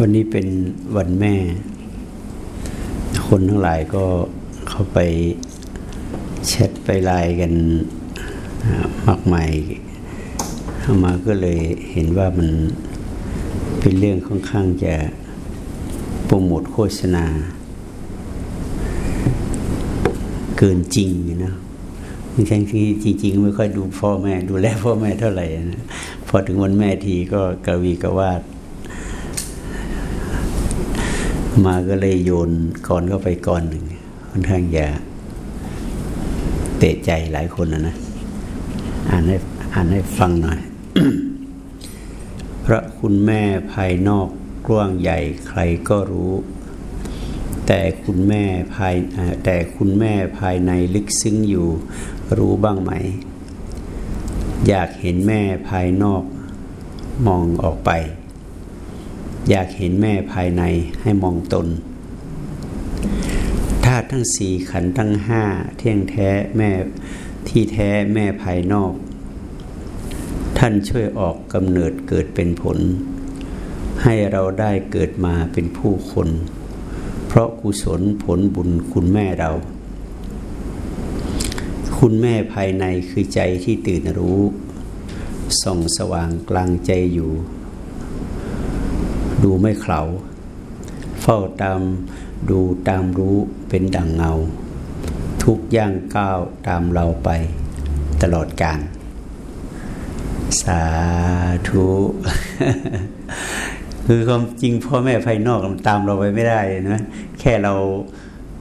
วันนี้เป็นวันแม่ คนทั้งหลายก็เข้าไปแชทไปไลน์กันมากมายเข้ามาก็เลยเห็นว่ามันเป็นเรื่องค่อนข้างจะโปรโมทโฆษณา เกินจริงนะทั้งที่จริง ๆ ไม่ค่อยดูพ่อแม่ ดูแลพ่อแม่เท่าไหร่นะพอถึงวันแม่ทีก็กระวีกระวาด มาก็เลยโยนก่อนเข้าไปก่อนหนึ่งค่อนข้างจะเตะใจหลายคนนะนะอ่านให้อ่านให้ฟังหน่อย พระคุณแม่ภายนอกกว้างใหญ่ใครก็รู้ แต่คุณแม่ภายแต่คุณแม่ภายในลึกซึ้งอยู่รู้บ้างไหม อยากเห็นแม่ภายนอกมองออกไป อยากเห็นแม่ภายในให้มองตนธาตุทั้งสี่ขันทั้งห้าเที่ยงแท้แม่ที่แท้แม่ภายนอก ท่านช่วยออกกำเนิดเกิดเป็นผล ให้เราได้เกิดมาเป็นผู้คน เพราะกุศลผลบุญคุณแม่เรา คุณแม่ภายในคือใจที่ตื่นรู้ ส่องสว่างกลางใจอยู่ ดูไม่เขาเฝ้าตามดูตามรู้เป็นดังเงา ทุกย่างก้าวตามเราไปตลอดกาลสาธุคือความจริงพ่อแม่ภายนอกตามเราไปไม่ได้นะแค่เรา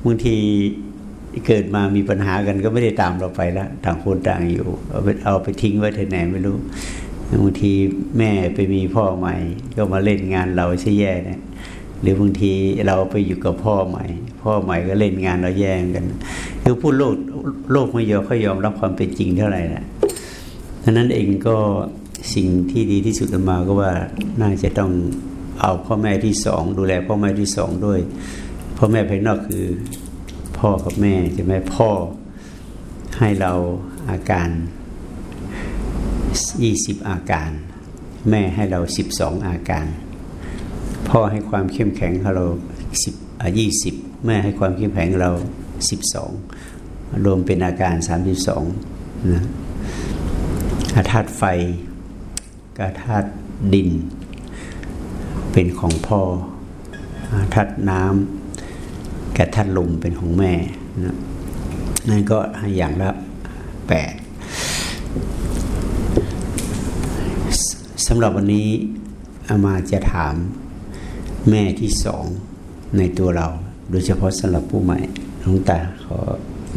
บางทีเกิดมามีปัญหากันก็ไม่ได้ตามเราไปแล้วต่างคนต่างอยู่ เอาไปเอาไปทิ้งไว้ที่ไหนไม่รู้ บางทีแม่ไปมีพ่อใหม่ ก็มาเล่นงานเราใช่แย่นะหรือบางทีเราไปอยู่กับพ่อใหม่ พ่อใหม่ก็เล่นงานเราแย่งกัน คือพูดโลกโลกไม่ยอมเขายอมรับความเป็นจริงเท่าไหร่นะดังนั้นเองก็สิ่งที่ดีที่สุดมาก็ว่าน่าจะต้องเอาพ่อแม่ที่สอง ดูแลพ่อแม่ที่สองด้วย พ่อแม่ภายนอกคือพ่อกับแม่ใช่ไหมพ่อให้เราอาการ ยี่สิบอาการ แม่ให้เราสิบสองอาการ พ่อให้ความเข้มแข็งเราสิบยี่สิบแม่ให้ความเข้มแข็งเราสิบสองรวมเป็นอาการสามสิบสองนะอาธาตุไฟกาธาตุดิน เป็นของพ่อธาตุน้ำกาธาตุลมเป็นของแม่นะนั่นก็อย่างละแปดสำหรับวันนี้อามาจะถามแม่ที่สองในตัวเรา โดยเฉพาะสำหรับผู้ใหม่หลวงตาขอ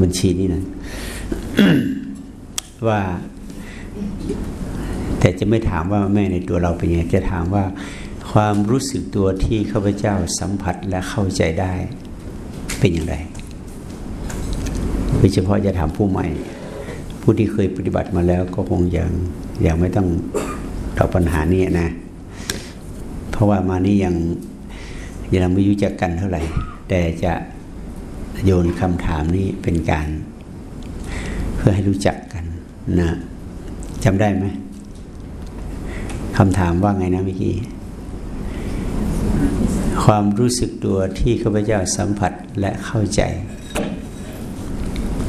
บัญชีนี้นะว่า แต่จะไม่ถามว่าแม่ในตัวเราเป็นยังไงจะถามว่า ความรู้สึกตัวที่ข้าพเจ้าสัมผัสและเข้าใจได้ เป็นอย่างไรโดยเฉพาะจะถามผู้ใหม่ ผู้ที่เคยปฏิบัติมาแล้วก็คงยังยังไม่ต้อง ตอปัญหานี้นะ เพราะว่ามานี้ยังยังไม่รู้จักกันเท่าไหร่ แต่จะโยนคำถามนี้เป็นการ เพื่อให้รู้จักกันนะจำได้ไหมคำถามว่าไงนะเมื่อกี้ความรู้สึกตัวที่ข้าพเจ้าสัมผัสและเข้าใจ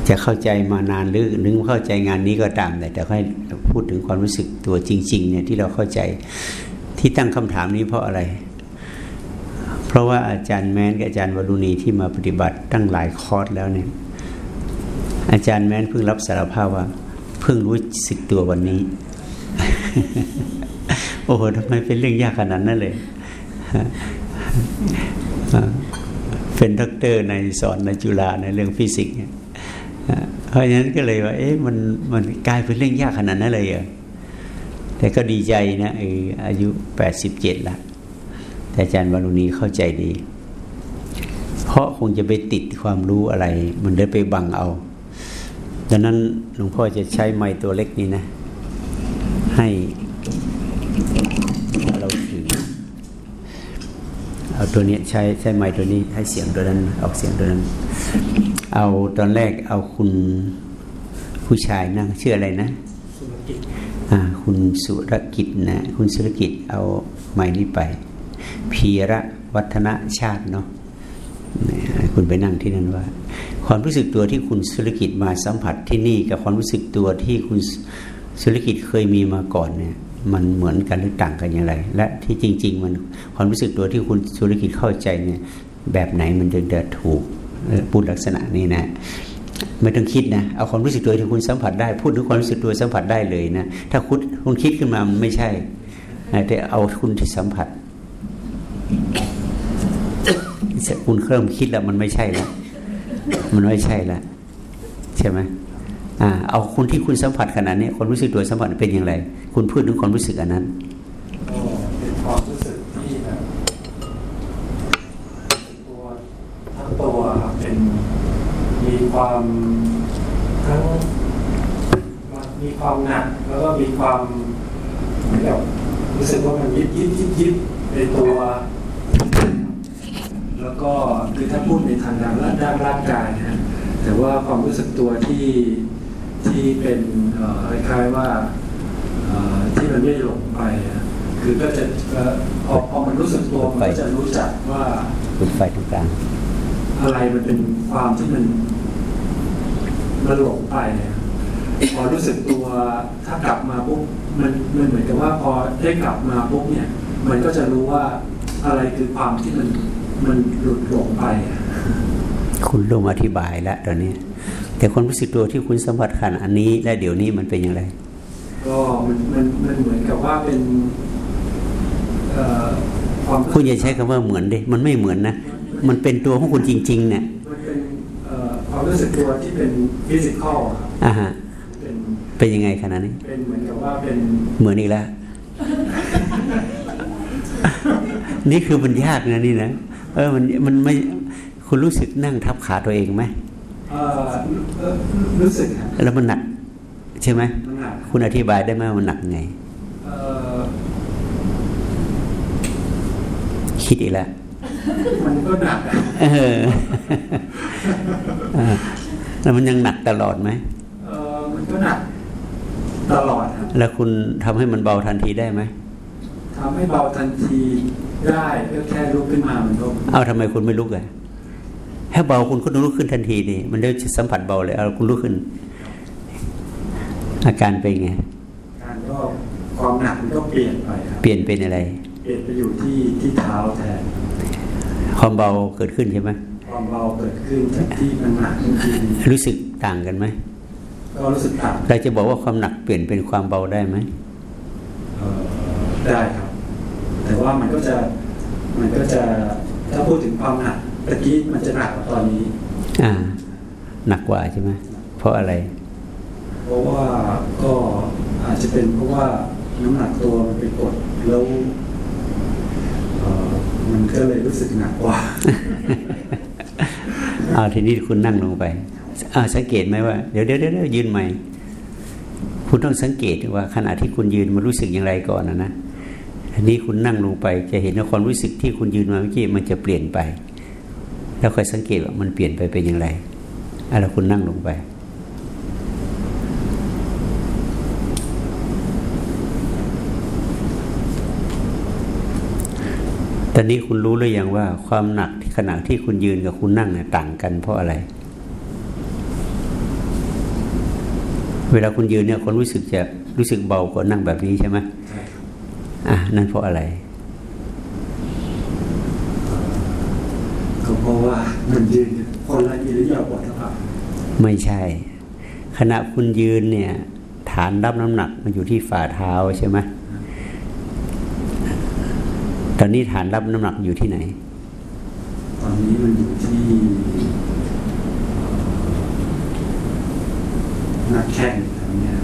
จะเข้าใจมานานหรือนึกเข้าใจงานนี้ก็ตามแต่แต่ให้พูดถึงความรู้สึกตัวจริง ๆ เนี่ยที่เราเข้าใจที่ตั้งคำถามนี้เพราะอะไร เพราะว่าอาจารย์แม้นกับอาจารย์วรุณีที่มาปฏิบัติตั้งหลายคอร์สแล้วเนี่ย อาจารย์แม้นเพิ่งรับสารภาพว่า เพิ่งรู้สึกตัววันนี้ โอ้โหทำไมเป็นเรื่องยากขนาดนั้นเลยเป็นด็อกเตอร์ในสอนในจุฬาในเรื่องฟิสิกส์ เพราะฉะนั้นก็เลยว่า เอ๊ะมันมันกลายเป็นเรื่องยากขนาดนั้นเลยเหรอแต่ก็ดีใจนะออายุแปดสิบเจ็ดละแต่อาจารย์วารุณีเข้าใจดี เพราะคงจะไปติดความรู้อะไร มันได้ไปบังเอาดังนั้นหลวงพ่อจะใช้ไม้ตัวเล็กนี้นะ ให้เราถือเอาตัวนี้ใช้ใช้ไม้ตัวนี้ให้เสียงตัวนั้นออกเสียงตัวนั้น เอาตอนแรกเอาคุณผู้ชายนั่งชื่ออะไรนะอ่าคุณสุรกิจนะ คุณสุรกิจเอาไม้นี้ไป พีระวัฒนชาติเนาะคุณไปนั่งที่นั่นว่า ความรู้สึกตัวที่คุณสุรกิจมาสัมผัสที่นี่ กับความรู้สึกตัวที่คุณสุรกิจเคยมีมาก่อนเนี่ย มันเหมือนกันหรือต่างกันอย่างไร และที่จริง ๆ มันความรู้สึกตัวที่คุณสุรกิจเข้าใจเนี่ย แบบไหนมันจะจะถูก พูดลักษณะนี้นะไม่ต้องคิดนะเอาความรู้สึกตัวที่คุณสัมผัสได้พูดถึงความรู้สึกตัวสัมผัสได้เลยนะถ้าคุณคุณคิดขึ้นมาไม่ใช่แต่เอาคุณที่สัมผัสคุณเริ่มคิดแล้วมันไม่ใช่แล้วมันไม่ใช่แล้วใช่ไหมอ่าเอาคุณที่คุณสัมผัสขนาดนี้ความรู้สึกตัวสัมผัสเป็นอย่างไร คุณพูดถึงความรู้สึกอันนั้นเป็นความรู้สึกที่แบบตัวทั้งตัวเป็นมี ความทั้งมีความหนักแล้วก็มีความเหมือนกับรู้สึกว่ามันยิบยิบยิบยิบในตัว แล้วก็คือถ้าพูดในทางด้านด้านร่างกายนะแต่ว่าความรู้สึกตัวที่ที่เป็นคล้ายๆว่าที่มันไม่หลงไป คือก็จะพอพอมันรู้สึกตัวมันก็จะรู้จักว่าุดไฟตรงกลางอะไรมันเป็นความที่มัน มันหลงไป พอรู้สึกตัวถ้ากลับมาปุ๊บมันมันเหมือนกับว่าพอได้กลับมาปุ๊บเนี่ย มันก็จะรู้ว่าอะไรคือความที่มันมันหลุดหลงไป คุณลงอธิบายแล้วตอนนี้ แต่ความรู้สึกตัวที่คุณสัมผัสขันอันนี้และเดี๋ยวนี้มันเป็นอย่างไร ก็มันมันมันเหมือนกับว่าเป็นความคุณอย่าใช้คำว่าเหมือนดิมันไม่เหมือนนะ มันเป็นตัวของคุณจริง ๆ เนี่ยมันเป็น ความรู้สึกตัวที่เป็นฟิสิกอลอ่าฮะเป็นเป็นยังไงขนาดนี้ เป็นเหมือนกับว่าเป็นเหมือนอีกแล้ว นี่คือมันยากนะนี่นะเออมันมันไม่คุณรู้สึกนั่งทับขาตัวเองไหมรู้สึกแล้วมันหนัก ใช่ไหมคุณอธิบายได้ไหมมันหนักไงคิดอีกแล้ว มันก็หนักเออแล้วมันยังหนักตลอดไหมเออมันก็หนักตลอดครับแล้วคุณทำให้มันเบาทันทีได้ไหมทำให้เบาทันทีได้ก็แค่ลุกขึ้นมามันก็เอาทำไมคุณไม่ลุกอะถ้าเบาคุณก็ต้องลุกขึ้นทันทีนี่มันได้สัมผัสเบาเลยเอาคุณลุกขึ้น อาการเป็นไงการก็ความหนักมันก็เปลี่ยนไปเปลี่ยนเป็นอะไร เปลี่ยนไปอยู่ที่ที่เท้าแทน ความเบาเกิดขึ้นใช่ไหมความเบาเกิดขึ้นจากที่มันหนักจริงรู้สึกต่างกันไหมก็รู้สึกต่างเราจะบอกว่าความหนักเปลี่ยนเป็นความเบาได้ไหมได้ครับ แต่ว่ามันก็จะมันก็จะถ้าพูดถึงความหนักตะกี้มันจะหนักกว่าตอนนี้ อ่า หนักกว่าใช่ไหมเพราะอะไร เพราะว่าก็อาจจะเป็นเพราะว่าน้ำหนักตัวมันไปกดแล้ว มันก็เลยรู้สึกหนักกว่าเอาทีนี้คุณนั่งลงไปอ่าสังเกตไหมว่าเดี๋ยวเดี๋ยวเดี๋ยวยืนใหม่ คุณต้องสังเกตว่าขณะที่คุณยืนมันรู้สึกอย่างไรก่อนนะนะอันนี้คุณนั่งลงไปจะเห็นว่าความรู้สึกที่คุณยืนมาเมื่อกี้มันจะเปลี่ยนไป แล้วค่อยสังเกตว่ามันเปลี่ยนไปเป็นอย่างไรอะไรคุณนั่งลงไป ตอนนี้คุณรู้หรือยังว่า ความหนักขณะที่คุณยืนกับคุณนั่งเนี่ยต่างกันเพราะอะไร เวลาคุณยืนเนี่ยคนรู้สึกจะรู้สึกเบากว่านั่งแบบนี้ใช่ไหมอะนั่นเพราะอะไรก็เพราะว่ามันยืนคนละอิริยาบถครับไม่ใช่ ขณะคุณยืนเนี่ย ฐานรับน้ำหนักมันอยู่ที่ฝ่าเท้าใช่ไหม ตอนนี้ฐานรับน้ำหนักอยู่ที่ไหน ตอนนี้มันอยู่ที่หนักแข้ง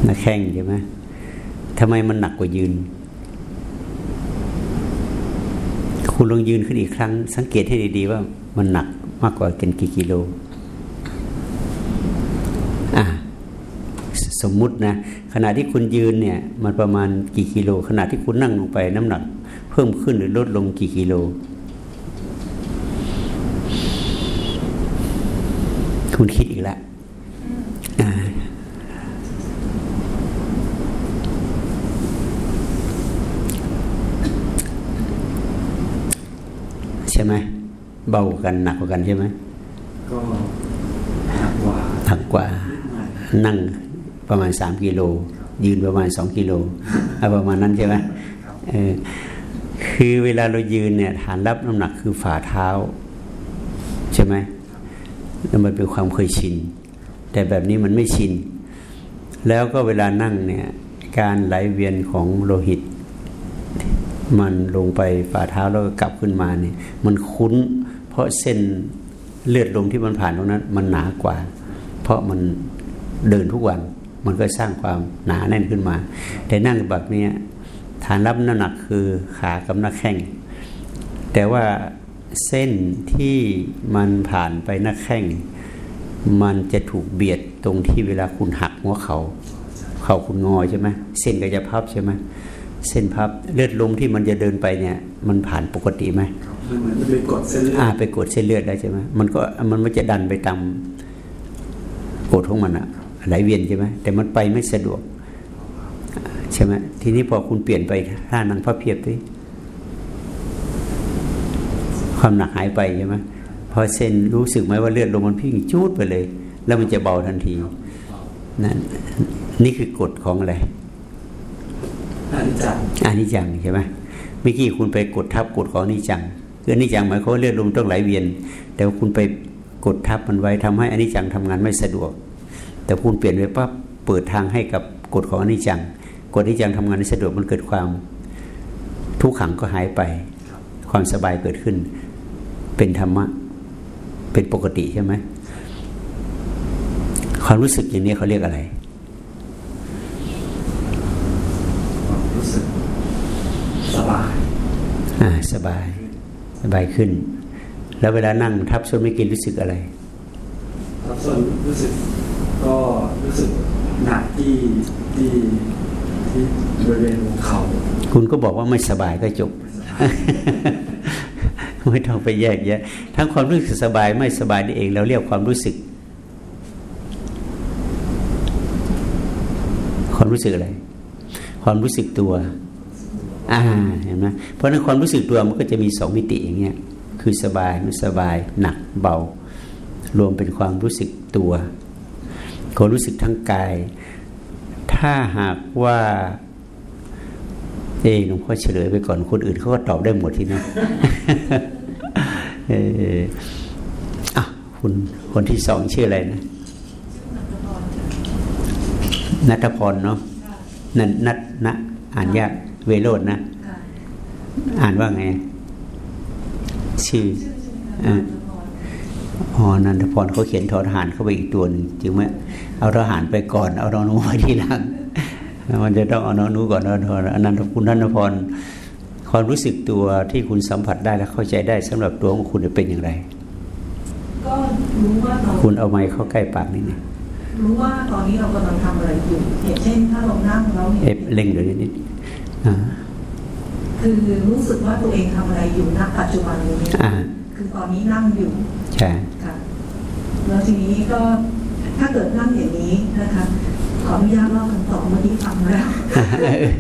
หนักแข้งใช่ไหมทำไมมันหนักกว่ายืน คุณลองยืนขึ้นอีกครั้ง สังเกตให้ดีๆว่ามันหนักมากกว่ากันกี่กิโล อะ สมมุตินะ ขณะที่คุณยืนเนี่ย มันประมาณกี่กิโล ขณะที่คุณนั่งลงไปน้ำหนัก เพิ่มขึ้นหรือลดลงกี่กิโล คุณคิดอีกแล้วใช่ไหมเบากว่ากันหนักกว่ากันใช่ไหมก็หนักกว่าหนักกว่า นั่งประมาณสามกิโลยืนประมาณสองกิโลเอาประมาณนั้นใช่ไหมเออ คือเวลาเรายืนเนี่ยฐานรับน้ำหนักคือฝ่าเท้า ใช่ไหมแล้วมันเป็นความเคยชิน แต่แบบนี้มันไม่ชิน แล้วก็เวลานั่งเนี่ยการไหลเวียนของโลหิต มันลงไปฝ่าเท้าแล้วก็กลับขึ้นมาเนี่ยมันคุ้น เพราะเส้นเลือดลมที่มันผ่านตรงนั้น มันหนากว่า เพราะมันเดินทุกวัน มันก็สร้างความหนาแน่นขึ้นมา แต่นั่งแบบนี้ ฐานรับน้ำหนักคือขากับหน้าแข้งแต่ว่าเส้นที่มันผ่านไปหน้าแข้งมันจะถูกเบียดตรงที่เวลาคุณหักหัวเขา เข่าคุณงอใช่ไหมเส้นก็จะพับใช่ไหมเส้นพับเลือดลมที่มันจะเดินไปเนี่ย มันผ่านปกติไหมครับมันเหมือนมันไปกดเส้นเลือดอ่าไปกดเส้นเลือดได้ใช่ไหมมันก็มันไม่จะดันไปตามกดของมันอะไหลเวียนใช่ไหมแต่มันไปไม่สะดวก ใช่ไหมทีนี้พอคุณเปลี่ยนไปท่านั่งพระเพียบดิความหนักหายไปใช่ไหมพอเส้นรู้สึกไหมว่าเลือดลมมันพิ่งจูดไปเลย แล้วมันจะเบาทันทีนั่นนี่คือกฎของอะไรอันนี้จังอานิจจังใช่ไหมเมื่อกี้คุณไปกดทับกฎของอนิจจังคืออนิจจังหมายความว่าเลือดลมต้องไหลเวียน แต่ว่าคุณไปกดทับมันไว้ทำให้อนิจจังทำงานไม่สะดวก แต่คุณเปลี่ยนไปปั๊บเปิดทางให้กับกฎของอนิจจัง กฎอนิจจังทำงานได้สะดวกมันเกิดความทุกขังก็หายไป ความสบายเกิดขึ้น เป็นธรรมะ เป็นปกติใช่ไหมความรู้สึกอย่างนี้เขาเรียกอะไรความรู้สึกสบายอ่าสบายสบายขึ้น แล้วเวลานั่งทับส้นไม่กินรู้สึกอะไรครับส่วนรู้สึกก็รู้สึกหนักที่ที่ ที่บริเวณหัวเข่าคุณก็บอกว่าไม่สบายก็จบ ไม่ต้องไปแยกแยะ ทั้งความรู้สึกสบายไม่สบายนี่เองเราเรียกความรู้สึก ความรู้สึกอะไร ความรู้สึกตัว อ่าเห็นไหมเพราะฉะนั้นความรู้สึกตัวมันก็จะมีสองมิติอย่างเงี้ยคือสบายไม่สบายหนักเบา รวมเป็นความรู้สึกตัวความรู้สึกทั้งกาย ถ้าหากว่า เอ้หลวงพ่อเฉลยไปก่อนคนอื่นเขาก็ตอบได้หมดที่นะเอออะคุณคนที่สองชื่ออะไรนะนัทพรเนาะนันนัทนะอ่านยากเวโรดนะ อ่านว่าไง ชื่ออ๋อนันทพรเขาเขียนทอทหารเข้าไปอีกตัวหนึ่งจริงไหมเอาทหารไปก่อน เอานอนูมาทีหลัง มันจะต้องเอานอนูก่อนนอนูอนันทคุณนันทพรความรู้สึกตัวที่คุณสัมผัสได้และเข้าใจได้สำหรับตัวของคุณเป็นอย่างไร ก็รู้ว่าเราคุณเอาไม้เข้าใกล้ปากนิดนึงรู้ว่าตอนนี้เรากำลังทำอะไรอยู่อย่างเช่นถ้าเรานั่งแล้วเอเห็ฟนเล่งเดี๋ยวนิดอ่าคือรู้สึกว่าตัวเองทำอะไรอยู่ณปัจจุบันนี้อ่าคือตอนนี้นั่งอยู่ใช่ค่ะแล้วทีนี้ก็ถ้าเกิดนั่งอย่างนี้นะคะ ขออนุญาตเล่าคำตอบเมื่อกี้ฟังแล้ว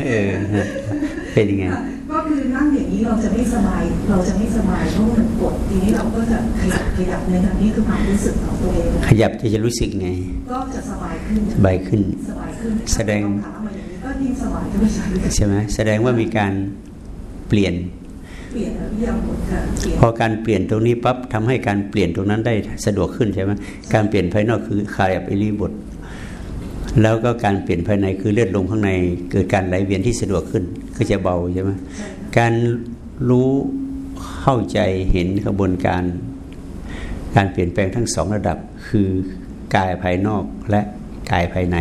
เออเป็นยังไงค่ะก็คือนั่งอย่างนี้เราจะไม่สบาย เราจะไม่สบายเพราะว่ามันกดทีนี้เราก็จะขยับขยับในทางนี้คือความรู้สึกของตัวเองขยับจะจะรู้สึกไง ก็จะสบายขึ้นสบายขึ้นสบายขึ้น แสดงถ้าเราถามมาอย่างนี้ก็ยิ่งสบายขึ้นไปใหญ่เลยใช่ไหมแสดงว่ามีการเปลี่ยนเปลี่ยนอริยบทค่ะเปลี่ยนพอการเปลี่ยนตรงนี้ปั๊บทำให้การเปลี่ยนตรงนั้นได้สะดวกขึ้นใช่ไหมการเปลี่ยนภายนอกคือขยับอิริยาบถ แล้วก็การเปลี่ยนภายในคือเลือดลมข้างใน เกิดการไหลเวียนที่สะดวกขึ้น ก็จะเบาใช่ไหมการรู้เข้าใจเห็นกระบวนการ การเปลี่ยนแปลงทั้งสองระดับ คือกายภายนอกและกายภายใน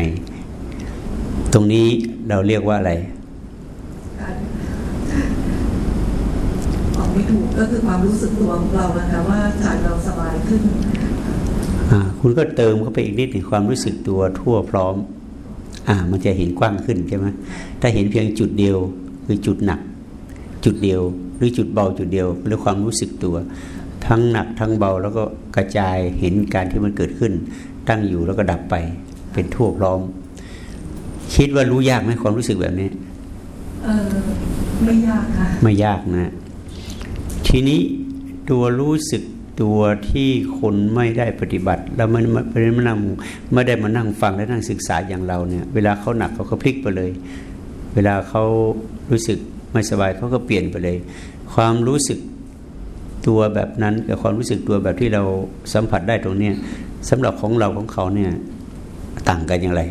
ตรงนี้เราเรียกว่าอะไรการบอกไม่ถูกก็คือความรู้สึกตัวของเรานะคะว่าใจเราสบายขึ้น คุณก็เติมเข้าไปอีกนิดหนึ่งความรู้สึกตัวทั่วพร้อม อ่า มันจะเห็นกว้างขึ้นใช่ไหมถ้าเห็นเพียงจุดเดียวคือจุดหนัก จุดเดียว หรือจุดเบาจุดเดียวหรือความรู้สึกตัว ทั้งหนักทั้งเบาแล้วก็กระจายเห็นการที่มันเกิดขึ้น ตั้งอยู่แล้วก็ดับไป เป็นทั่วพร้อม คิดว่ารู้ยากไหมความรู้สึกแบบนี้เออไม่ยากค่ะไม่ยากนะ ทีนี้ตัวรู้สึก ตัวที่คนไม่ได้ปฏิบัติ แล้วมันไม่ได้มานั่งไม่ได้มานั่งฟังและนั่งศึกษาอย่างเราเนี่ย เวลาเขาหนักเขาก็พลิกไปเลย เวลาเขารู้สึกไม่สบายเขาก็เปลี่ยนไปเลย ความรู้สึกตัวแบบนั้นกับความรู้สึกตัวแบบที่เราสัมผัสได้ตรงเนี้ยสำหรับของเราของเขาเนี่ยต่างกันอย่างไร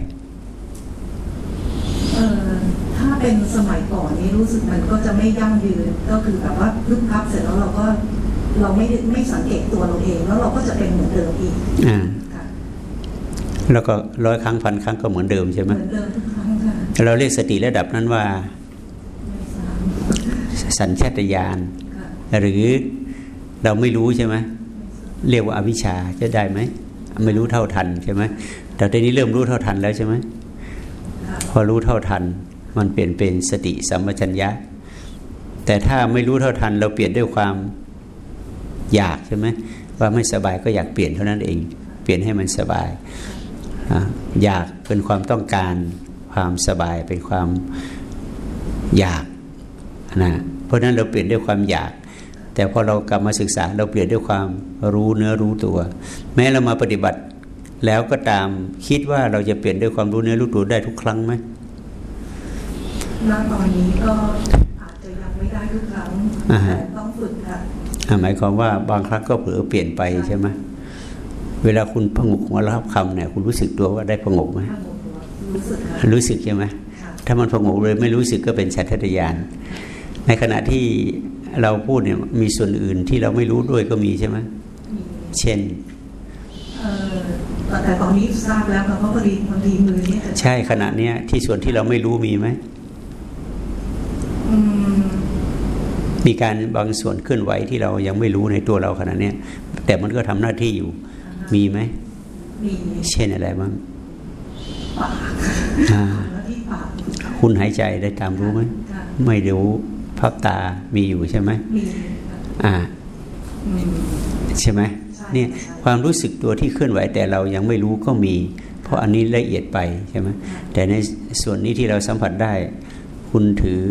เออถ้าเป็นสมัยก่อนนี้รู้สึกมันก็จะไม่ยั่งยืนก็คือแบบว่าพึบพับเสร็จแล้วเราก็ เราไม่ได้ไม่สังเกตตัวเราเองแล้วเราก็จะเป็นเหมือนเดิมอีกอ่าค่ะแล้วก็ร้อยครั้งพันครั้งก็เหมือนเดิมใช่ไหเหมมือนเดิมทุกครั้งค่ะเราเรียกสติระดับนั้นว่าไม่ทราบสัญชาตญาณค่ะหรือเราไม่รู้ใช่ไหมเรียกว่าอาวิชชาจะได้ไหมไม่รู้เท่าทันใช่ไหมแต่ตอนนี้เริ่มรู้เท่าทันแล้วใช่ไหมค่ะพอรู้เท่าทัน มันเปลี่ยนเป็นสติสัมปชัญญะ แต่ถ้าไม่รู้เท่าทัน เราเปลี่ยนด้วยความ อยากใช่ไหมว่าไม่สบายก็อยากเปลี่ยนเท่านั้นเอง เปลี่ยนให้มันสบายอะอยากเป็นความต้องการความสบายเป็นความอยากนะเพราะฉะนั้นเราเปลี่ยนด้วยความอยาก แต่พอเรากลับมาศึกษาเราเปลี่ยนด้วยความรู้เนื้อรู้ตัว แม้เรามาปฏิบัติแล้วก็ตามคิดว่าเราจะเปลี่ยนด้วยความรู้เนื้อรู้ตัวได้ทุกครั้งไหมณตอนนี้ก็อาจจะยังไม่ได้ทุกครั้งอ่าฮะแต่ต้องฝึกค่ะอะ หมายความว่าบางครั้งก็เผลอเปลี่ยนไปใช่ไหมเวลาคุณพงกหัวรับคำเนี่ย คุณรู้สึกตัวว่าได้พงกไหมถ้าหมดตัวรู้สึกค่ะรู้สึกใช่ไหมค่ะถ้ามันพงกเลยไม่รู้สึกก็เป็นสัทธญาณในขณะที่เราพูดเนี่ยมีส่วนอื่นที่เราไม่รู้ด้วยก็มีใช่ไหมมีเช่นเอ่อแต่ตอนนี้ทราบแล้วค่ะเพราะพอดีบางทีมือเนี่ยจะใช่ขณะเนี้ยที่ส่วนที่เราไม่รู้มีไหมอืม มีการบางส่วนเคลื่อนไหวที่เรายังไม่รู้ในตัวเราขณะเนี้ยแต่มันก็ทำหน้าที่อยู่ มีไหมมีเช่นอะไรบ้างปากอ่าหน้าที่ปากคุณหายใจได้ตามรู้ไหมค่ะไม่รู้พับตามีอยู่ใช่ไหมมีค่ะอ่าอืมใช่ไหมใช่เนี่ยใช่ความรู้สึกตัวที่เคลื่อนไหวแต่เรายังไม่รู้ก็มี เพราะอันนี้ละเอียดไปใช่ไหมแต่ในส่วนนี้ที่เราสัมผัสได้ คุณถือ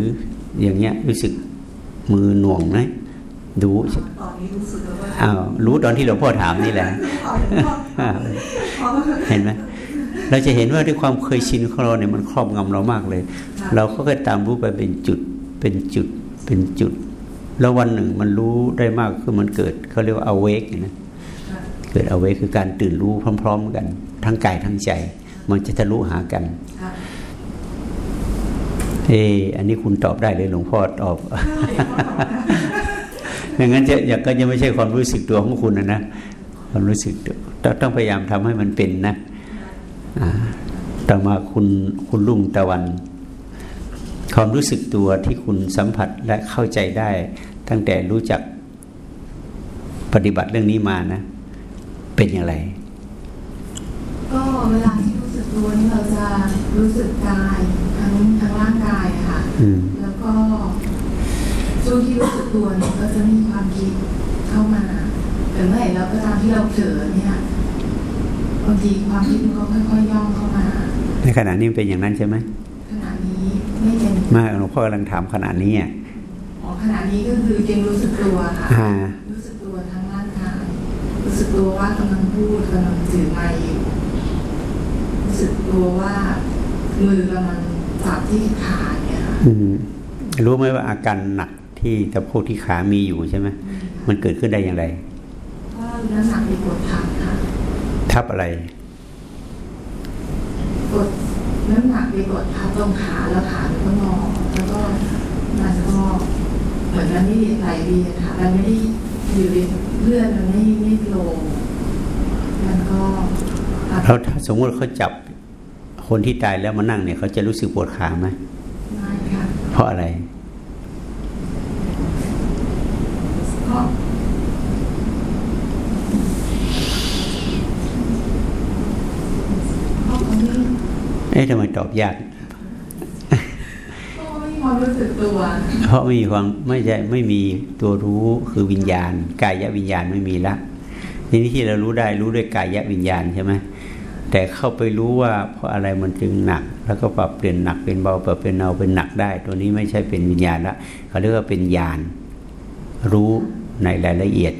อย่างเงี้ยรู้สึก มือหน่วงไหมดูตอนนี้รู้สึกแล้วว่าอ้าวรู้ตอนที่หลวงพ่อถามนี่แหละ เห็นไหมเราจะเห็นว่าด้วยความเคยชินของเราเนี่ยมันครอบงำเรามากเลย เราก็ค่อยตามรู้ไปเป็นจุดเป็นจุดเป็นจุด แล้ววันหนึ่งมันรู้ได้มากคือมันเกิดเขาเรียกว่า awake นะเกิด awake คือการตื่นรู้พร้อม ๆ กัน ทั้งกายทั้งใจ มันจะทะลุหากันค เอออันนี้คุณตอบได้เลยหลวงพ่อตอบใช่พอตอบได้ไม่งั้นจะอยากก็จะไม่ใช่ความรู้สึกตัวของคุณนะนะความรู้สึกตัวต้องพยายามทำให้มันเป็นนะต่อมาคุณคุณลุงตะวัน ความรู้สึกตัวที่คุณสัมผัสและเข้าใจได้ ตั้งแต่รู้จักปฏิบัติเรื่องนี้มานะ เป็นอย่างไร ก็เวลาที่รู้สึกตัวนี่เราจะรู้สึกกายทั้งทั้งร่าง แล้วก็ช่วงที่รู้สึกตัวเนี่ยก็จะมีความคิดเข้ามาแต่เมื่อไหร่เราก็ตามที่เราเผลอเนี่ยบางทีความคิดมันก็ค่อยๆย่องเข้ามาในขณะนี้มันเป็นอย่างนั้นใช่ไหมขณะนี้ไม่เป็นไมาหลวงพ่อกำลังถามขณะนี้อะอ๋อขณะนี้ก็คือยังรู้สึกตัวค่ะอ่ารู้สึกตัวทั้งร่างกายรู้สึกตัวว่ากำลังพูดกำลังถือไมค์อยู่รู้สึกตัวว่ามือกำลังจับที่ขาเนี่ยค่ะอืม รู้ไหมว่าอาการหนักที่ตะโพกที่ขามีอยู่ใช่ไหมมันเกิดขึ้นได้อย่างไรก็น้ำหนักไปกดทับค่ะทับอะไรกดน้ำหนักไปกดทับตรงขาแล้วขามันก็งอแล้วก็มันก็เหมือนมันไม่ไหลเวียนค่ะมันไม่ได้อยู่ในเลือดมันไม่ไม่โลงมันก็แล้วถ้าสมมติเขาจับคนที่ตายแล้วมานั่งเนี่ยเขาจะรู้สึกปวดขาไหมไม่ค่ะ เพราะอะไรก็ก็เขาไม่เอ๊ะทำไมตอบยากก็ไม่มีความรู้สึกตัวเพราะไม่มีความไม่ใช่ไม่มีตัวรู้คือวิญญาณ กายวิญญาณไม่มีละทีนี้ที่เรารู้ได้รู้ด้วยกายวิญญาณใช่ไหม แต่เข้าไปรู้ว่าเพราะอะไรมันจึงหนัก แล้วก็ปรับเปลี่ยนหนักเป็นเบาปรับเป็นเบาเป็นหนักได้ ตัวนี้ไม่ใช่เป็นวิญญาณละเขาเรียกว่าเป็นญาณรู้ในรายละเอียด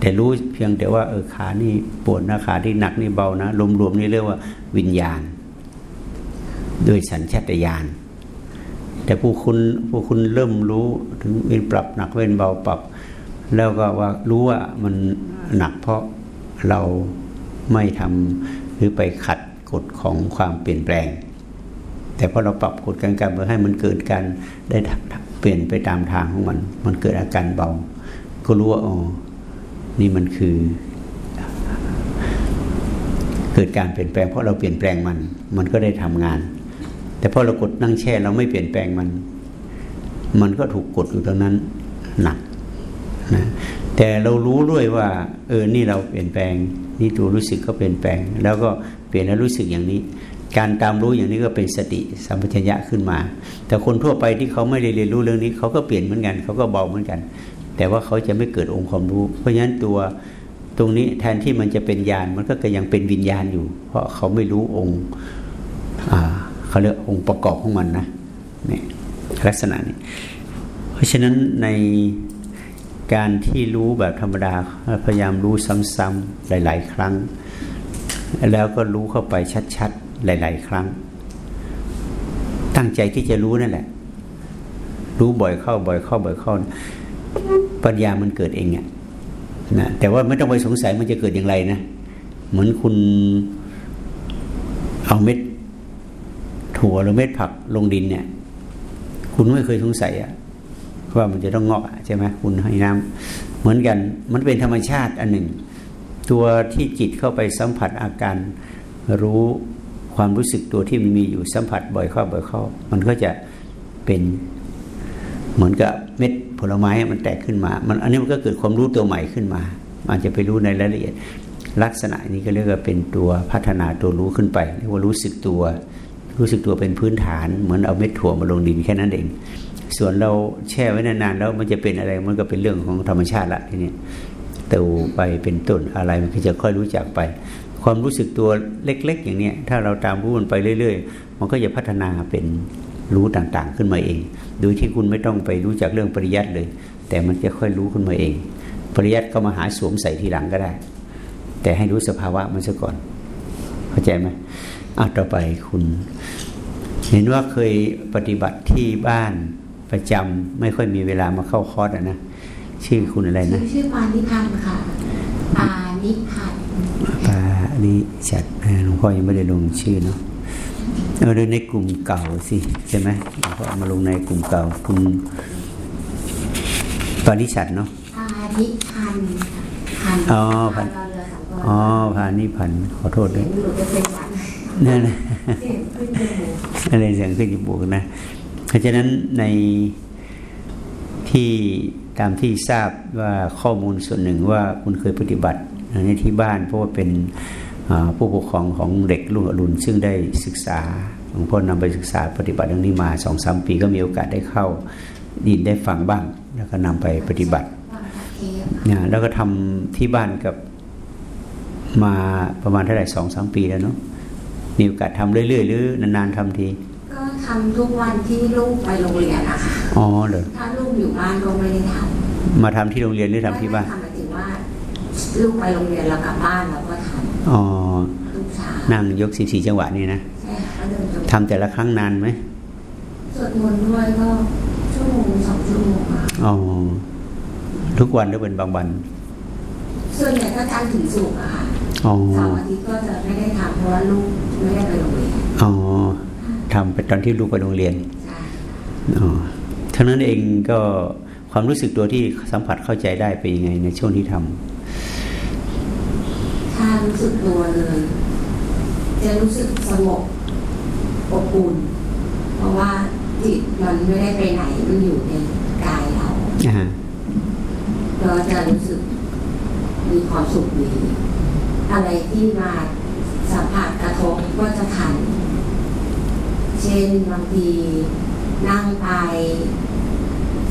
แต่รู้เพียงแต่ว่าเออขานี่ปวดนะขาที่หนักนี่เบานะรวมๆนี่เรียกว่าวิญญาณด้วยสัญชาตญาณแต่ผู้คุณผู้คุณเริ่มรู้ถึงเว้นปรับหนักเว้นเบาปรับ แล้วก็ว่ารู้ว่ามันหนักเพราะเราไม่ทำห รือไปขัดกฎของความเปลี่ยนแปลง แต่พอเราปรับกฎการการเพื่อให้มันเกิดการได้เปลี่ยนไปตามทางของมัน มันเกิดอาการเบา ก็รู้ว่าอ๋อนี่มันคือ เกิดการเปลี่ยนแปลงเพราะเราเปลี่ยนแปลงมัน มันก็ได้ทำงาน แต่พอเรากดนั่งแช่เราไม่เปลี่ยนแปลงมัน มันก็ถูกกดอยู่ตรงนั้นหนักนะแต่เรารู้ด้วยว่า เออนี่เราเปลี่ยนแปลง นี่ตัวรู้สึกก็เปลี่ยนแปลง แล้วก็เปลี่ยนแล้วรู้สึกอย่างนี้ การตามรู้อย่างนี้ก็เป็นสติสัมปชัญญะขึ้นมา แต่คนทั่วไปที่เขาไม่ได้เรียนรู้เรื่องนี้ เขาก็เปลี่ยนเหมือนกัน เขาก็เบาเหมือนกัน แต่ว่าเขาจะไม่เกิดองค์ความรู้ เพราะฉะนั้นตัวตรงนี้แทนที่มันจะเป็นญาณมันก็ยังเป็นวิญญาณอยู่ เพราะเขาไม่รู้องค์เขาเรียกองค์ประกอบของมันนะนี่ลักษณะนี้ เพราะฉะนั้นใน การที่รู้แบบธรรมดาพยายามรู้ซ้ำๆหลาย ๆ ครั้ง แล้วก็รู้เข้าไปชัดๆหลาย ๆ ครั้ง ตั้งใจที่จะรู้นั่นแหละ รู้บ่อยเข้าบ่อยเข้าบ่อยเข้า ปัญญามันเกิดเองอะนะแต่ว่าไม่ต้องไปสงสัยมันจะเกิดอย่างไรนะ เหมือนคุณเอาเม็ดถั่วหรือเม็ดผักลงดินเนี่ย คุณไม่เคยสงสัยอะ ว่ามันจะต้องเงอกใช่ไหมคุณให้น้ำเหมือนกันมันเป็นธรรมชาติอันหนึ่ง ตัวที่จิตเข้าไปสัมผัสอาการรู้ความรู้สึกตัวที่มันมีอยู่สัมผัสบ่อยเข้าบ่อยเข้า มันก็จะเป็นเหมือนกับเม็ดผลไม้มันแตกขึ้นมา มันอันนี้มันก็เกิดความรู้ตัวใหม่ขึ้นมาอาจจะไปรู้ในรายละเอียด ลักษณะนี้ก็เรียกว่าเป็นตัวพัฒนาตัวรู้ขึ้นไปเรียกว่ารู้สึกตัว รู้สึกตัวเป็นพื้นฐาน เหมือนเอาเม็ดถั่วมาลงดินแค่นั้นเอง ส่วนเราแช่ไว้นานๆแล้วมันจะเป็นอะไรมันก็เป็นเรื่องของธรรมชาติละทีนี้เติบไปเป็นต้นอะไรมันก็จะค่อยรู้จักไป ความรู้สึกตัวเล็ก ๆ อย่างเนี้ยถ้าเราตามรู้มันไปเรื่อย ๆ มันก็จะพัฒนาเป็นรู้ต่างๆขึ้นมาเอง โดยที่คุณไม่ต้องไปรู้จักเรื่องปริยัติเลย แต่มันจะค่อยรู้ขึ้นมาเอง ปริยัติก็มาหาสวมใส่ทีหลังก็ได้ แต่ให้รู้สภาวะมันซะก่อน เข้าใจไหมอะต่อไปคุณ เห็นว่าเคยปฏิบัติที่บ้าน ประจำไม่ค่อยมีเวลามาเข้าคอร์สอะนะชื่อคุณอะไรนะชื่อปานิพันธ์ค่ะปานิพันธ์ปานิจัดหลวงพ่อยังไม่ได้ลงชื่อเนาะเอาดูในกลุ่มเก่าสิใช่ไหมหลวงพ่อเอามาลงในกลุ่มเก่าคุณปานิชัดเนาะปานิพันธ์พันธ์อ๋อพันเราเรือสองตัวอ๋อพานิพันธ์ขอโทษด้วยหนูจะเป็นหวันนั่นนะเสียงขึ้นจมูกอะไรเสียงขึ้นจมูกนะ เพราะฉะนั้นในที่ตามที่ทราบว่าข้อมูลส่วนหนึ่งว่าคุณเคยปฏิบัติในที่บ้านเพราะว่าเป็นอ่าผู้ปกครองของเด็กรุ่นอรุณซึ่งได้ศึกษาหลวงพ่อนำไปศึกษาปฏิบัติเรื่องนี้มาสองสามปีก็มีโอกาสได้เข้าดินได้ฟังบ้าง แล้วก็นำไปปฏิบัติความชัดเจนเนี่ยแล้วก็ทำที่บ้านกับมาประมาณเท่าไหร่สองสามปีแล้วเนาะมีโอกาสทำเรื่อยๆ หรือนานๆทำทีก็ ทำทุกวันที่ลูกไปโรงเรียนนะคะอ๋อเหรอถ้าลูกอยู่บ้านก็ไม่ได้ทมาทำที่โรงเรียนหรือำทำที่บ้านไม่ได้ทำหมายถึงว่าลูกไปโรงเรียนแล้วกลับบ้านเราก็ทอ๋อำทุกเช้านั่งยกสิบสี่จังหวะนี่นะใช่ค่ะก็เดินจงทำแต่ละครั้งนานไหมสวดมนต์ด้วยก็ชั่วโมงสองชั่วโมงค่ะอ๋อทุกวันหรือเป็นบางวัน ส่วนใหญ่ก็จันทร์ถึงศุกร์อะค่ะอ๋อเสาร์อาทิตย์ก็จะไม่ได้ทำเพราะว่าลูกไม่ได้ไปโรงเรียนอ๋อ ทำไปตอนที่ลูกไปโรงเรียนใช่อ๋อเท่านั้นเองก็ความรู้สึกตัวที่สัมผัสเข้าใจได้เป็นยังไงในช่วงที่ทำถ้ารู้สึกตัวเลยจะรู้สึกสงบอบอุ่นเพราะว่าจิตมันไม่ได้ไปไหนมันอยู่ในกายเราอ่าเราจะรู้สึกมีความสุขดีอะไรที่มาสัมผัสกระทบก็จะทัน เช่นบางทีนั่งไป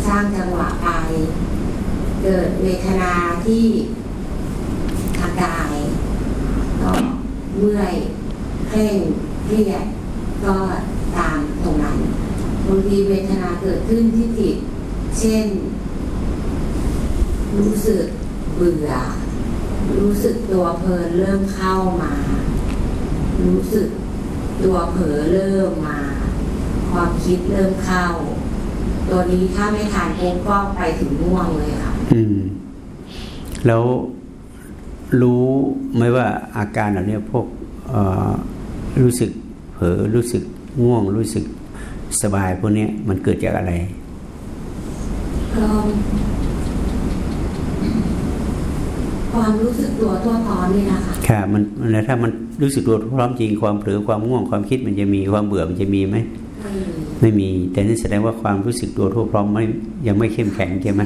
สร้างจังหวะไป เกิดเวทนาที่ทางกายก็เมื่อยเคร่งเครียดก็ตามตรงนั้นบางทีเวทนาเกิดขึ้นที่จิตเช่น รู้สึกเบื่อ รู้สึกตัวเพลินเริ่มเข้ามา รู้สึก ตัวเผลอเริ่มมา ความคิดเริ่มเข้า ตัวนี้ถ้าไม่ทานปุ๊บก็ไปถึงง่วงเลยค่ะ อืม แล้วรู้ไหมว่าอาการเหล่านี้พวกเอ่อรู้สึกเผลอรู้สึกง่วง รู้สึกสบายพวกเนี้ยมันเกิดจากอะไรก็ความรู้สึกตัวทั่วพร้อมนี่นะคะค่ะมันมันแล้วถ้ามัน รู้สึกตัวพร้อมจริงความเผลอความง่วงความคิดมันจะมีความเบื่อมันจะมีไหมไม่มีแต่นั่นแสดงว่าความรู้สึกตัวทั่วพร้อมไม่ยังไม่เข้มแข็งใช่ไหม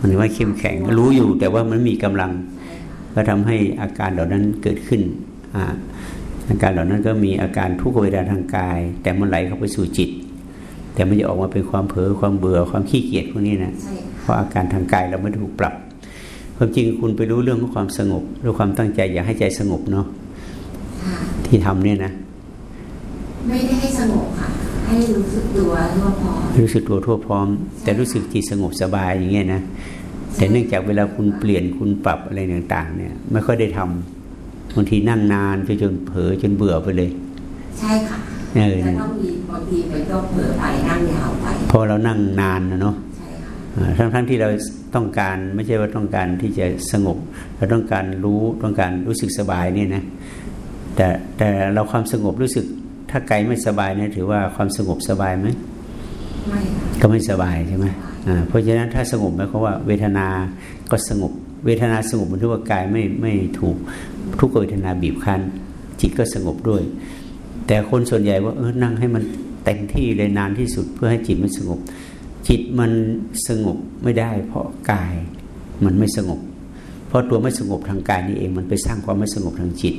มันไม่เข้มแข็งรู้อยู่แต่ว่ามันมีกำลัง ก็ทำให้อาการเหล่านั้นเกิดขึ้นอาการเหล่านั้นก็มีอาการทุกขเวทนาทางกาย แต่มันไหลเข้าไปสู่จิต แต่มันจะออกมาเป็นความเผลอความเบื่อความขี้เกียจพวกนี้นะเพราะอาการทางกายเราไม่ถูกปรับความจริงคุณไปรู้เรื่องของความสงบด้วยความตั้งใจอยากให้ใจสงบเนาะ ที่ทำเนี่ยนะ ไม่ได้ให้สงบค่ะให้รู้สึกตัวทั่วพร้อมรู้สึกตัวทั่วพร้อม แต่รู้สึกจิตสงบสบายอย่างเงี้ยนะแต่เนื่องจากเวลาคุณเปลี่ยนคุณปรับอะไรต่าง ๆ เนี่ย ไม่ค่อยได้ทำบางทีนั่งนานจนจนเผลอจนเบื่อไปเลย ใช่ค่ะเออจะต้องมีบางทีมันก็เผลอไปนั่งยาวไปพอเรานั่งนานนะเนาะใช่ค่ะอ่าทั้งๆที่เราต้องการไม่ใช่ว่าต้องการที่จะสงบเราต้องการรู้ต้องการรู้สึกสบายเนี่ยนะ แต่แต่เราความสงบรู้สึก ถ้าไกลไม่สบายเนี่ยถือว่าความสงบสบายไหมไม่ค่ะก็ไม่สบายใช่ไหมอ่าเพราะฉะนั้นถ้าสงบหมายความว่าเวทนาก็สงบ เวทนาสงบมันถือว่ากายไม่ไม่ถูกทุกขเวทนาบีบคั้น จิตก็สงบด้วย แต่คนส่วนใหญ่ว่าเออนั่งให้มันเต็มที่เลยนานที่สุดเพื่อให้จิตมันสงบ จิตมันสงบไม่ได้ เพราะกายมันไม่สงบ เพราะตัวไม่สงบทางกายนี่เอง มันไปสร้างความไม่สงบทางจิต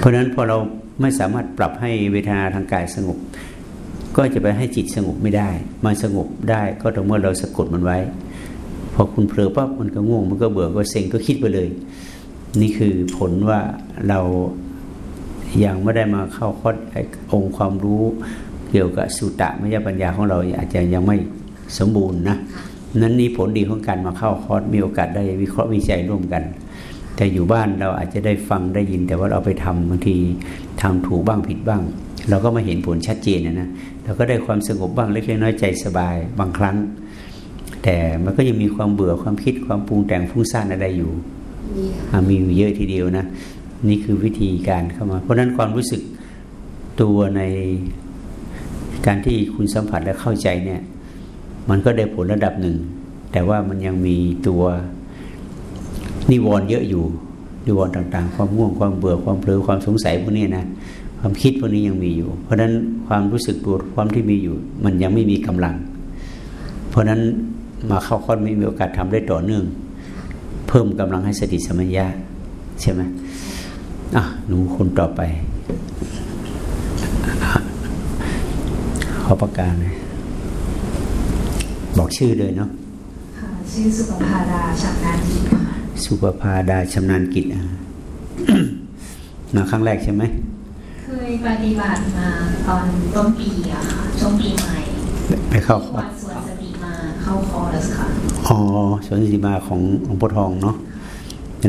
เพราะฉะนั้นพอเราไม่สามารถปรับให้เวทนาทางกายสงบ ก็จะไปให้จิตสงบไม่ได้ มันสงบได้ก็ต่อเมื่อเราสะกดมันไว้ พอคุณเผลอปั๊บมันก็ง่วงมันก็เบื่อก็เซ็งก็คิดไปเลย นี่คือผลว่าเรายังไม่ได้มาเข้าคอร์สไอ้องค์ความรู้เกี่ยวกับสุตตะมยปัญญาของเราอาจจะยังไม่สมบูรณ์นะนั้นนี่ผลดีของการมาเข้าคอร์สมีโอกาสได้วิเคราะห์วิจัยร่วมกัน แต่อยู่บ้านเราอาจจะได้ฟังได้ยิน แต่ว่าเราไปทำบางทีทำถูกบ้างผิดบ้าง เราก็มาเห็นผลชัดเจนนะนะเราก็ได้ความสงบบ้างเล็กๆน้อยๆใจสบายบางครั้ง แต่มันก็ยังมีความเบื่อความคิดความปรุงแต่งฟุ้งซ่านอะไรอยู่มีค่ะอะมีอยู่เยอะทีเดียวนะ นี่คือวิธีการเข้ามา เพราะฉะนั้นความรู้สึกตัวในการที่คุณสัมผัสและเข้าใจเนี่ย มันก็ได้ผลระดับหนึ่ง แต่ว่ามันยังมีตัว นิวรณ์เยอะอยู่ นิวรณ์ต่าง ๆ ความง่วงความเบื่อความเพลิความสงสัยพวกนี้นะความคิดพวกนี้ยังมีอยู่ เพราะฉะนั้นความรู้สึกตัวความที่มีอยู่ มันยังไม่มีกำลัง เพราะฉะนั้นมาเข้าคอร์สไม่มีโอกาสทำได้ต่อเนื่อง เพิ่มกำลังให้สติสมัญญาใช่ไหมอะหนูคนต่อไป ขอประกาศบอกชื่อเลยเนาะชื่อสุภาดาฉักนาทีค่ะ สุภพาดาชำนาญกิจอะมาครั้งแรกใช่ไหมเคยปฏิบัติมาตอนต้นปีอะค่ะช่วงปีใหม่ไปเข้าคอวัร์สดสวนสติมาเข้าคอร์สค่ะอ๋อสวนสิมาของหลวงพ่อทองเนาะ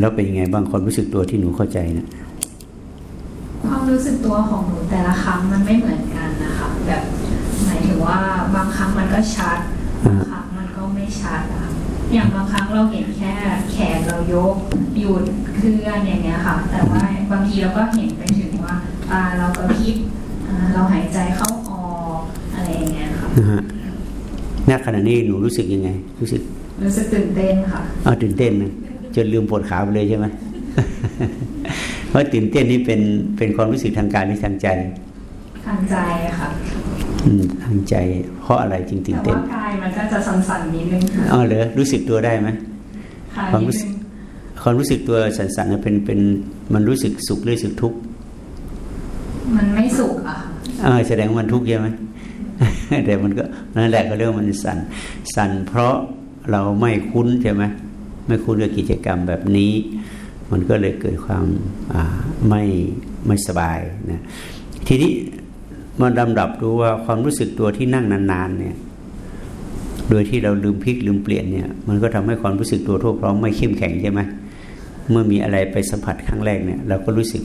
แล้วเป็นยังไงบ้างความรู้สึกตัวที่หนูเข้าใจเนะความรู้สึกตัวของหนูแต่ละครั้งมันไม่เหมือนกันนะคะแบบหมายถึงว่าบางครั้งมันก็ชัดบางครั้งมันก็ไม่ชัดอะ อย่างบางครั้งเราเห็นแค่แขนเรายกหยุดเคลื่อนอย่างเงี้ยค่ะ แต่ว่าบางทีเราก็เห็นไปถึงว่าตาเรากระพริบอ่าเราหายใจเข้าออกอะไรอย่างเงี้ยค่ะนะฮะณขณะนี้หนูรู้สึกยังไง รู้สึกรู้สึกตื่นเต้นค่ะอ้าวตื่นเต้นนะจนลืมปวดขาไปเลยใช่ไหมเพราะตื่นเต้นนี่เป็นเป็นความรู้สึกทางกายหรือทางใจ ทางใจค่ะอืม ทางใจ เพราะอะไรจึงตื่นแต่เต้นว่ากายมันก็จะสั่นๆนิดนึงค่ะอ๋อเหรอรู้สึกตัวได้ไหมค่ะความนิรู้ดสึนึกงความรู้สึกตัวสันๆนะเป็นเป็นมันรู้สึกสุขหรือรู้สึกทุกข์มันไม่สุขอะค่ะอ่าแสดงว่ามันทุกข์ใช่ไหมแต่มันก็นั่นแหละก็เรียกว่ามันสัน่นสั่นเพราะเราไม่คุ้นใช่ไหมไม่คุ้นกับกิจกรรมแบบนี้ มันก็เลยเกิดความอ่าไม่ไม่สบายนะทีนี้ มันดำดับดูว่าความรู้สึกตัวที่นั่งนานๆเนี่ย โดยที่เราลืมพลิกลืมเปลี่ยนเนี่ย มันก็ทำให้ความรู้สึกตัวทั่วพร้อมไม่เข้มแข็งใช่ไหมเมื่อมีอะไรไปสัมผัสครั้งแรกเนี่ย เราก็รู้สึก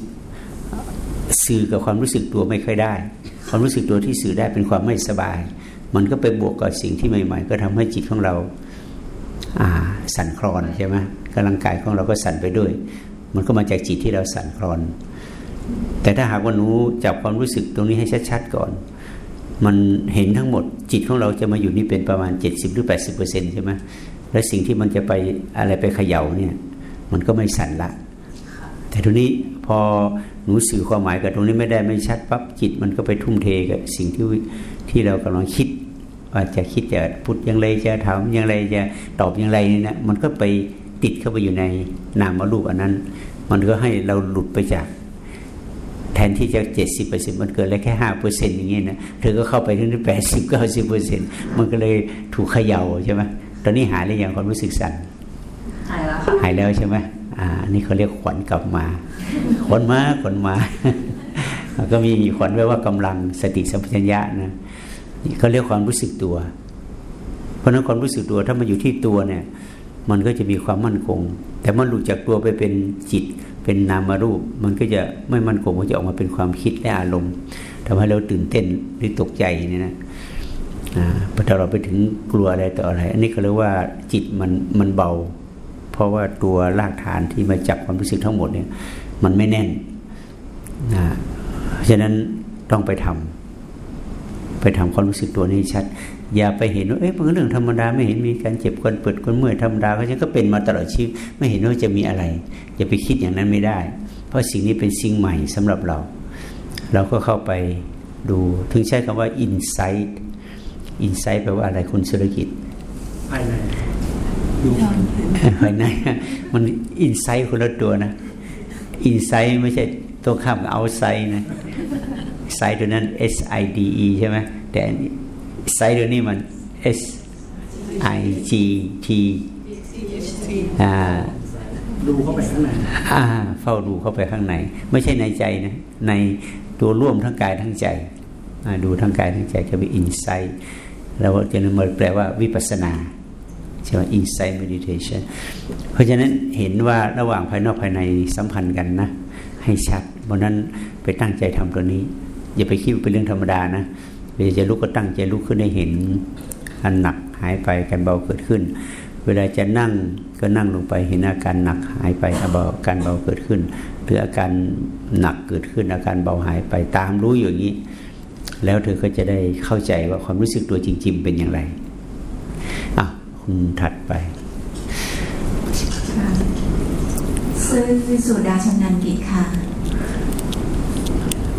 สื่อกับความรู้สึกตัวไม่ค่อยได้ ความรู้สึกตัวที่สื่อได้เป็นความไม่สบาย มันก็ไปบวกกับสิ่งที่ใหม่ ๆ ก็ทำให้จิตของเราอ่าสั่นคลอนใช่ไหมกำลังกายของเราก็สั่นไปด้วย มันก็มาจากจิตที่เราสั่นคลอน แต่ถ้าหากว่าหนูจับความรู้สึกตรงนี้ให้ชัดๆก่อน มันเห็นทั้งหมด จิตของเราจะมาอยู่นี่เป็นประมาณ 70 หรือ 80เปอร์เซ็นต์ใช่ไหมและสิ่งที่มันจะไปอะไรไปเขย่าเนี่ย มันก็ไม่สั่นละ แต่ทีนี้พอหนูสื่อความหมายกับตรงนี้ไม่ได้ไม่ชัดปั๊บจิตมันก็ไปทุ่มเทกับสิ่งที่ที่เรากำลังคิดว่าจะคิดจะพูดอย่างไรจะถามอย่างไรจะตอบอย่างไรนี่นะมันก็ไปติดเข้าไปอยู่ในนามรูปอันนั้น มันก็ให้เราหลุดไปจาก แทนที่จะเจ็ดสิบเปอร์เซ็นมันเกิดแล้วแค่ห้าเปอร์เซ็นต์อย่างเงี้ยนะเธอก็เข้าไปถึงแปดสิบเก้าสิบเปอร์เซ็นต์มันก็เลยถูกเขย่าใช่ไหมตอนนี้หายหรือยังความรู้สึกสั่นหายแล้วค่ะหายแล้วใช่ไหมอ่าอันนี้เขาเรียกขวัญกลับมาขวัญมาขวัญมาก็มีขวัญไว้ว่ากำลังสติสัมปชัญญะนะเขาเรียกความรู้สึกตัว เพราะฉะนั้นความรู้สึกตัวถ้ามันอยู่ที่ตัวเนี่ย มันก็จะมีความมั่นคง แต่มันหลุดจากตัวไปเป็นจิต เป็นนามรูป มันก็จะไม่มั่นคงมันจะออกมาเป็นความคิดและอารมณ์ทำให้เราตื่นเต้นหรือตกใจเนี่ยนะพอเราไปถึงกลัวอะไรต่ออะไร อันนี้เขาเรียกว่าจิตมันมันเบา เพราะว่าตัวรากฐานที่มาจับความรู้สึกทั้งหมดเนี่ยมันไม่แน่นนะฉะนั้นต้องไปทำไปทำความรู้สึกตัวนี้ชัด อย่าไปเห็นว่าเอ๊ะมันก็เรื่องธรรมดาไม่เห็นมีการเจ็บคนเปิดคนเมื่อยธรรมดาเพราะฉะนั้นก็เป็นมาตลอดชีวิตไม่เห็นว่าจะมีอะไรอย่าไปคิดอย่างนั้นไม่ได้ เพราะสิ่งนี้เป็นสิ่งใหม่สำหรับเรา เราก็เข้าไปดูถึงใช้คำว่า insight insight แปลว่าอะไรคุณสุรกิจภายในดูภายในมันอินไซต์คนละตัวนะอินไซต์ไม่ใช่ตัวข้ามกับเอาไซต์นะไซต์ตัวนั้น S I D E ใช่ไหมแต่ ไซต์ตัวนี้มัน S I G T อ่าดูเข้าไปข้างในอ่า เฝ้าดูเข้าไปข้างใน ไม่ใช่ในใจนะ ในตัวร่วมทั้งกายทั้งใจอ่าดูทั้งกายทั้งใจก็เป็นอินไซต์แล้วจะนำมาแปลว่าวิปัสสนาใช่ไหม insight meditation เพราะฉะนั้นเห็นว่าระหว่างภายนอกภายในสัมพันธ์กันนะ ให้ชัดเพราะนั้นไปตั้งใจทำตัวนี้ อย่าไปคิดเป็นเรื่องธรรมดานะ เวลาจะลุกก็ตั้งใจลุกขึ้นให้เห็นอันหนักหายไปการเบาเกิดขึ้น เวลาจะนั่งก็นั่งลงไปเห็นอาการหนักหายไปอาเบาอาการเบาเกิดขึ้น หรืออาการหนักเกิดขึ้นอาการเบาหายไปตามรู้อยู่อย่างนี้ แล้วเธอก็จะได้เข้าใจว่าความรู้สึกตัวจริง ๆ เป็นอย่างไรอะคุณถัดไปชื่อสุดาชำนาญกิจค่ะ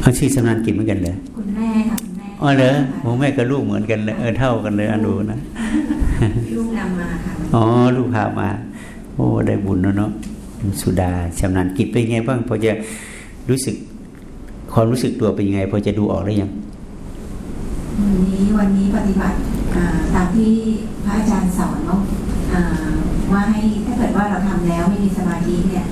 เอาชื่อสำนานกินเหมือนกันเลยคุณแม่ค่ะคุณแม่ อ๋อเหรอโอ้แม่กับลูกเหมือนกันเลยเออเท่ากันเลยอันดูนะลูกนำมาค่ะอ๋อลูกพามา โอ้ได้บุญแล้วเนาะคุณสุดาชำนาญกิจเป็นไงบ้างพอจะรู้สึกความรู้สึกตัวเป็นยังไง พอจะดูออกหรือยังวันนี้วันนี้ปฏิบัติอ่าตามที่พระอาจารย์สอนว่าอ่าว่าให้ถ้าเกิดว่าเราทำแล้วไม่มีสมาธิเนี่ย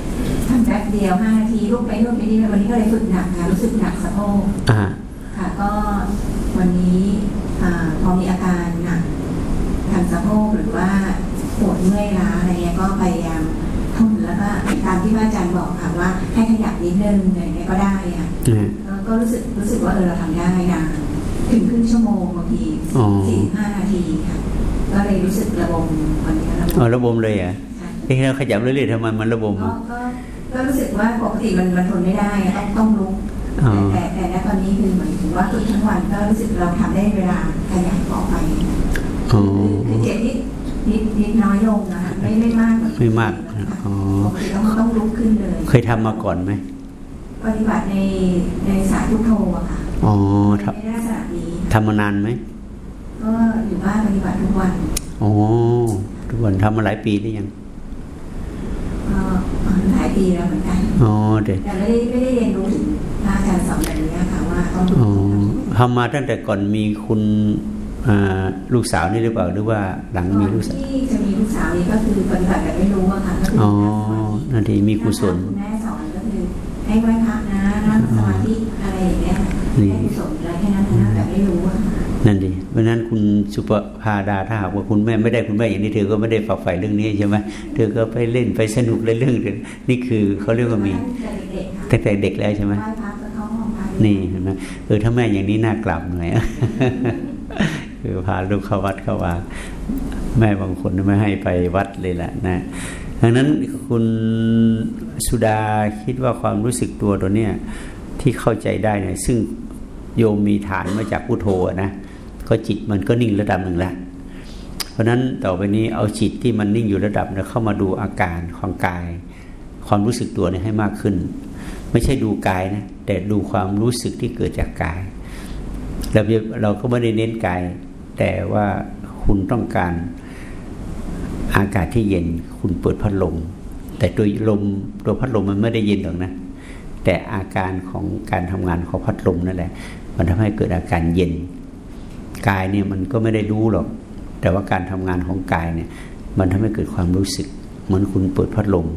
ทำแป๊บเดียวห้านาทีลุกไปนู่นไปนี่วันนี้ก็เลยฝึกหนักค่ะรู้สึกหนักสะโพกอ่า ค่ะก็วันนี้อาพอมีอาการหนักทางสะโพกหรือว่าปวดเมื่อยล้าอะไรเงี้ยก็พยายามทนแล้วก็ตามที่พระอาจารย์บอกค่ะว่า ให้ขยับนิดนึงอะไรเงี้ยก็ได้ค่ะอืมแล้วก็รู้สึกรู้สึกว่าเออเราทำได้นานถึงครึ่งชั่วโมงบางทีอ๋อสี่สิบห้านาทีค่ะก็เลยรู้สึกระบมวันนี้ระบอ๋อมระบมเลยเหรอะค่ะเอ๊ะเราขยับเรื่อยๆทำไมมันระบมก็อะก็ก็รู้สึกว่าปกติมันมันทนไม่ได้อะต้องต้องลุกอ๋อ แต่แต่แต่ณตอนนี้คือเหมือนถึงว่าฝึกทั้งวันก็รู้สึกเราทำได้เวลาขยันต่อไปอ๋อคือเจ็บนิดนิดนิดน้อยลงนะคะไม่ไม่มากเหอนไม่มากค่ะอ๋อปกติต้องต้องลุกขึ้นเลย เคยทำมาก่อนไหมปฏิบัติในในสายพุทโธอะค่ะอ๋อทในลักษณะนี้ำทำมานานไหมก็อยู่บ้านปฏิบัติทุกวันอ๋อทุกวันทำมาหลายปีหรือยังก็ หลายปีแล้วเหมือนกันอ๋อเด็กแต่ไม่ได้ไม่ได้เรียนรู้ถึงพระอาจารย์สอนแบบนี้ค่ะว่าต้องดูอ๋อทำมาตั้งแต่ก่อนมีคุณอ่าลูกสาวนี่หรือเปล่าหรือว่าหลังก่มีอนลูกสาวที่จะมีลูกสาวนี้ก็คือปฏิบัติแบบไม่รู้อะค่ะก็คืออ๋อนั่งสมาธินั่นทีมีกุศลคุณแม่สอนก็คือให้ไหว้พระนะนั่งสมาธิอะไรอย่างเงี้ยนี่ให้กุศลอะไรแค่นั้นนะแบบไม่รู้อะ ค่ะนั่นดีราะฉะนั้นคุณสุปภาดาถ้าหากว่าคุณแม่ไม่ได้คุณแม่อย่างนี้เธอก็ไม่ได้ฝักใฝ่เรื่องนี้ใช่ไหมเธอก็ไปเล่นไปสนุกในเรื่องอื่นนี่คือเขาเรียกว่ามีตั้งแต่เด็กๆค่ะตั้งแต่เด็กแล้วใช่ไหมไหว้พระก็เข้าห้องพระนี่เห็นไหมเออถ้าแม่อย่างนี้น่ากลับหน่อยคือพาลูกเข้าวัดเข้าว่าแม่บางคนไม่ให้ไปวัดเลยแหละนะดังนั้นคุณสุดาคิดว่าความรู้สึกตัวตัวเนี้ยที่เข้าใจได้เนี่ยซึ่งโยมมีฐานมาจากพุทโธอะนะ ก็จิตมันก็นิ่งระดับหนึ่งแล้วเพราะนั้นต่อไปนี้เอาจิตที่มันนิ่งอยู่ระดับเนี่ยเข้ามาดูอาการของกาย ความรู้สึกตัวเนี่ยให้มากขึ้น ไม่ใช่ดูกายนะแต่ดูความรู้สึกที่เกิดจากกายเราเราก็ไม่ได้เน้นกาย แต่ว่าคุณต้องการอากาศที่เย็นคุณเปิดพัดลมแต่ตัวลมตัวพัดลมมันไม่ได้เย็นหรอกนะ แต่อาการของการทำงานของพัดลมนั่นแหละ มันทำให้เกิดอาการเย็น กายเนี่ยมันก็ไม่ได้รู้หรอก แต่ว่าการทำงานของกายเนี่ย มันทำให้เกิดความรู้สึก เหมือนคุณเปิดพัดลม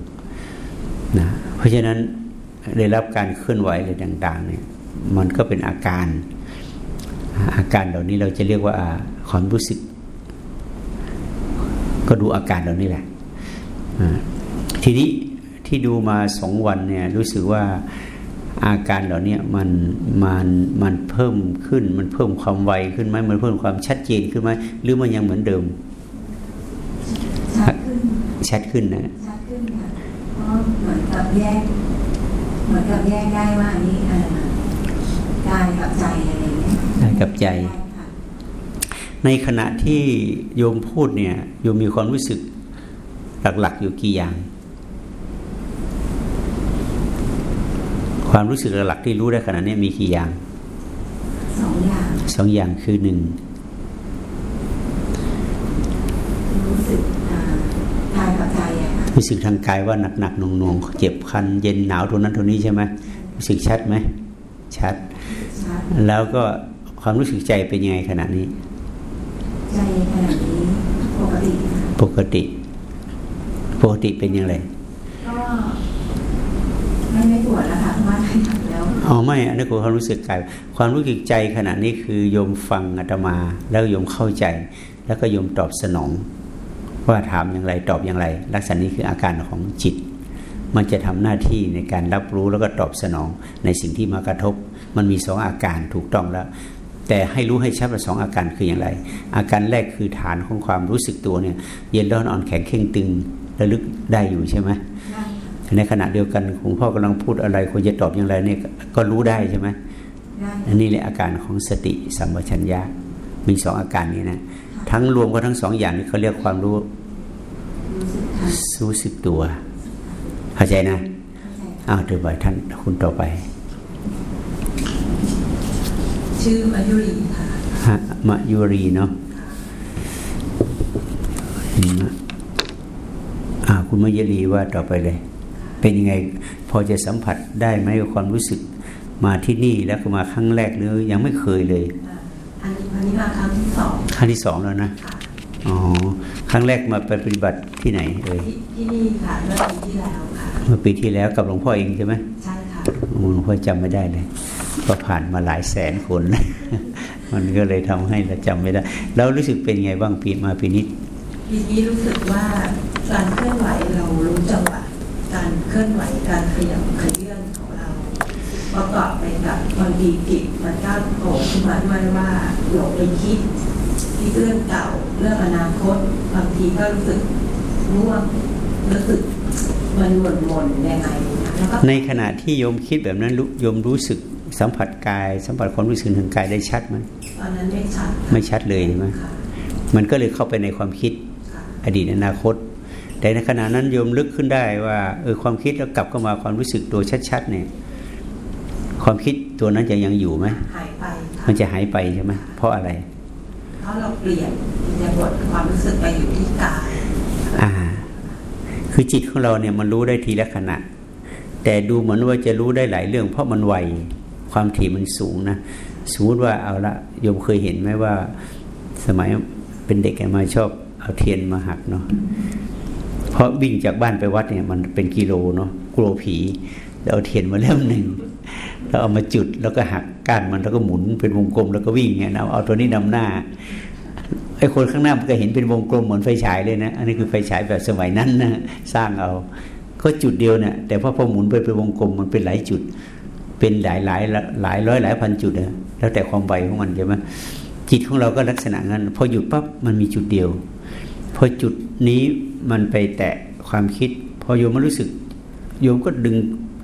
นะเพราะฉะนั้นได้รับการเคลื่อนไหวอะไรต่างๆเนี่ยมันก็เป็นอาการ อาการเหล่านี้เราจะเรียกว่าความรู้สึก ก็ดูอาการเหล่านี้แหละทีนี้ที่ดูมาสองวันเนี่ยรู้สึกว่า อาการเหล่านี้มันมันมันเพิ่มขึ้น มันเพิ่มความไวขึ้นไหมมันเพิ่มความชัดเจนขึ้นไหมหรือมันยังเหมือนเดิมชัดขึ้นชัดขึ้นนะชัดขึ้นค่ะเพราะเหมือนกับแยก เหมือนกับแยกได้ว่าอันนี้เอ่อกายกับใจอะไรอย่างเงี้ยกายกับใจได้ค่ะในขณะที่โยมพูดเนี่ยโยมมีความรู้สึกหลักๆอยู่กี่อย่าง ความรู้สึกหลักๆที่รู้ได้ขณะนี้มีกี่อย่างสองอย่างสองอย่างคือหนึ่งรู้สึกอ่ากายกับใจอะค่ะรู้สึกทางกายว่าหนักๆหน่วงๆเจ็บคัน เย็นหนาวตัวนั้นตัวนี้ใช่ไหมรู้สึกชัดไหมชัดชัด แล้วก็ความรู้สึกใจเป็นยังไงขณะนี้ ใจขณะนี้ปกติค่ะปกติ ปกติเป็นยังไงก็ ไม่ไม่ปวดแล้วค่ะเพราะว่าได้ทำแล้วอ๋อไม่อันนี้คือความรู้สึกกายความรู้สึกใจขณะนี้คือโยมฟังอาตมา แล้วโยมเข้าใจ แล้วก็โยมตอบสนอง ว่าถามอย่างไรตอบอย่างไร ลักษณะนี้คืออาการของจิต มันจะทำหน้าที่ในการรับรู้แล้วก็ตอบสนองในสิ่งที่มากระทบ มันมีสองอาการถูกต้องแล้วแต่ให้รู้ให้ชัดว่าสองอาการคืออย่างไร อาการแรกคือฐานของความรู้สึกตัวเนี่ย เย็นร้อนอ่อนแข็งเข่งตึงระลึกได้อยู่ใช่ไหม ในขณะเดียวกันคุณพ่อกำลังพูดอะไรควรจะตอบอย่างไรเนี่ยก็รู้ได้ใช่ไหมได้อันนี้แหละอาการของสติสัมปชัญญะมีสองอาการนี้นะทั้งรวมก็ทั้งสองอย่างนี้เขาเรียกความรู้รู้สึกค่ะรู้สึกตัวเข้าใจนะเข้าใจค่ะอ้าวเดี๋ยวไปท่านคุณต่อไป ชื่อมายุรีค่ะฮะมะยุรีเนาะอืมอ่าคุณมะยุรีว่าต่อไปเลย เป็นยังไงพอจะสัมผัสได้ไหมกับความรู้สึกมาที่นี่แล้วก็มาครั้งแรกหรือยังไม่เคยเลยอ่าอันนี้อันนี้มาครั้งที่สองครั้งที่สองแล้วนะค่ะอ๋อครั้งแรกมาไปปฏิบัติที่ไหนเอ่ยที่ที่นี่ค่ะเมื่อปีที่แล้วค่ะเมื่อปีที่แล้วกับหลวงพ่อเองใช่ไหมใช่ค่ะโอ้หลวงพ่อจำไม่ได้เลยก็ผ่านมาหลายแสนคนมันก็เลยทำให้เราจำไม่ได้ แล้วรู้สึกเป็นไงบ้างปีมาปีนี้ปีนี้รู้สึกว่าการเคลื่อนไหวเรารู้จังหวะ การเคลื่อนไหวการขยับขยื่นของเราประกอบไปกับบางทีจิตมันก็โผล่ขึ้นมาด้วยว่าหลงไปคิดคิดเรื่องเก่าเรื่องอนาคตบางทีก็รู้สึกง่วงรู้สึกมันหม่นหม่นยังไงในขณะที่โยมคิดแบบนั้นโยมรู้สึกสัมผัสกาย สัมผัสความรู้สึกทางกายได้ชัดไหมตอนนั้นไม่ชัดไม่ชัดเลยใช่ไหมมันก็เลยเข้าไปในความคิดอดีตอนาคต แต่ในขณะนั้นโยมลึกขึ้นได้ว่าเออความคิดแล้วกลับเข้ามาความรู้สึกตัวชัดๆเนี่ยความคิดตัวนั้นจะยังอยู่ไหมหายไปค่ะมันจะหายไปใช่ไหมเพราะอะไร เพราะเราเปลี่ยนอิริยาบถความรู้สึกไปอยู่ที่กายอ่า คือจิตของเราเนี่ยมันรู้ได้ทีละขณะ แต่ดูเหมือนว่าจะรู้ได้หลายเรื่อง เพราะมันไวความถี่มันสูงนะสมมติว่าเอาละโยมเคยเห็นไหมว่า สมัยเป็นเด็กมาชอบเอาเทียนมาหักเนาะ เพราะวิ่งจากบ้านไปวัดเนี่ยมันเป็นกิโลเนาะกลัวผีแล้วเอาเทียนมาเล่มหนึ่งเราเอามาจุดแล้วก็หักก้านมันแล้วก็หมุนเป็นวงกลมแล้วก็วิ่งเงี้ยนะเอาตัวนี้นำหน้าไอ้คนข้างหน้ามันก็เห็นเป็นวงกลมเหมือนไฟฉายเลยนะอันนี้คือไฟฉายแบบสมัยนั้นนะสร้างเอา ก็จุดเดียวเนี่ยแต่พอพอหมุนไปเป็นวงกลมมันเป็นหลายจุด เป็นหลายหลายหลายร้อยหลายพันจุดนะแล้วแต่ความไวของมันใช่ไหมจิตของเราก็ลักษณะนั้น พอหยุดปั๊บมันมีจุดเดียว พอจุดนี้ มันไปแตะความคิด พอโยมมันรู้สึก โยมก็ดึง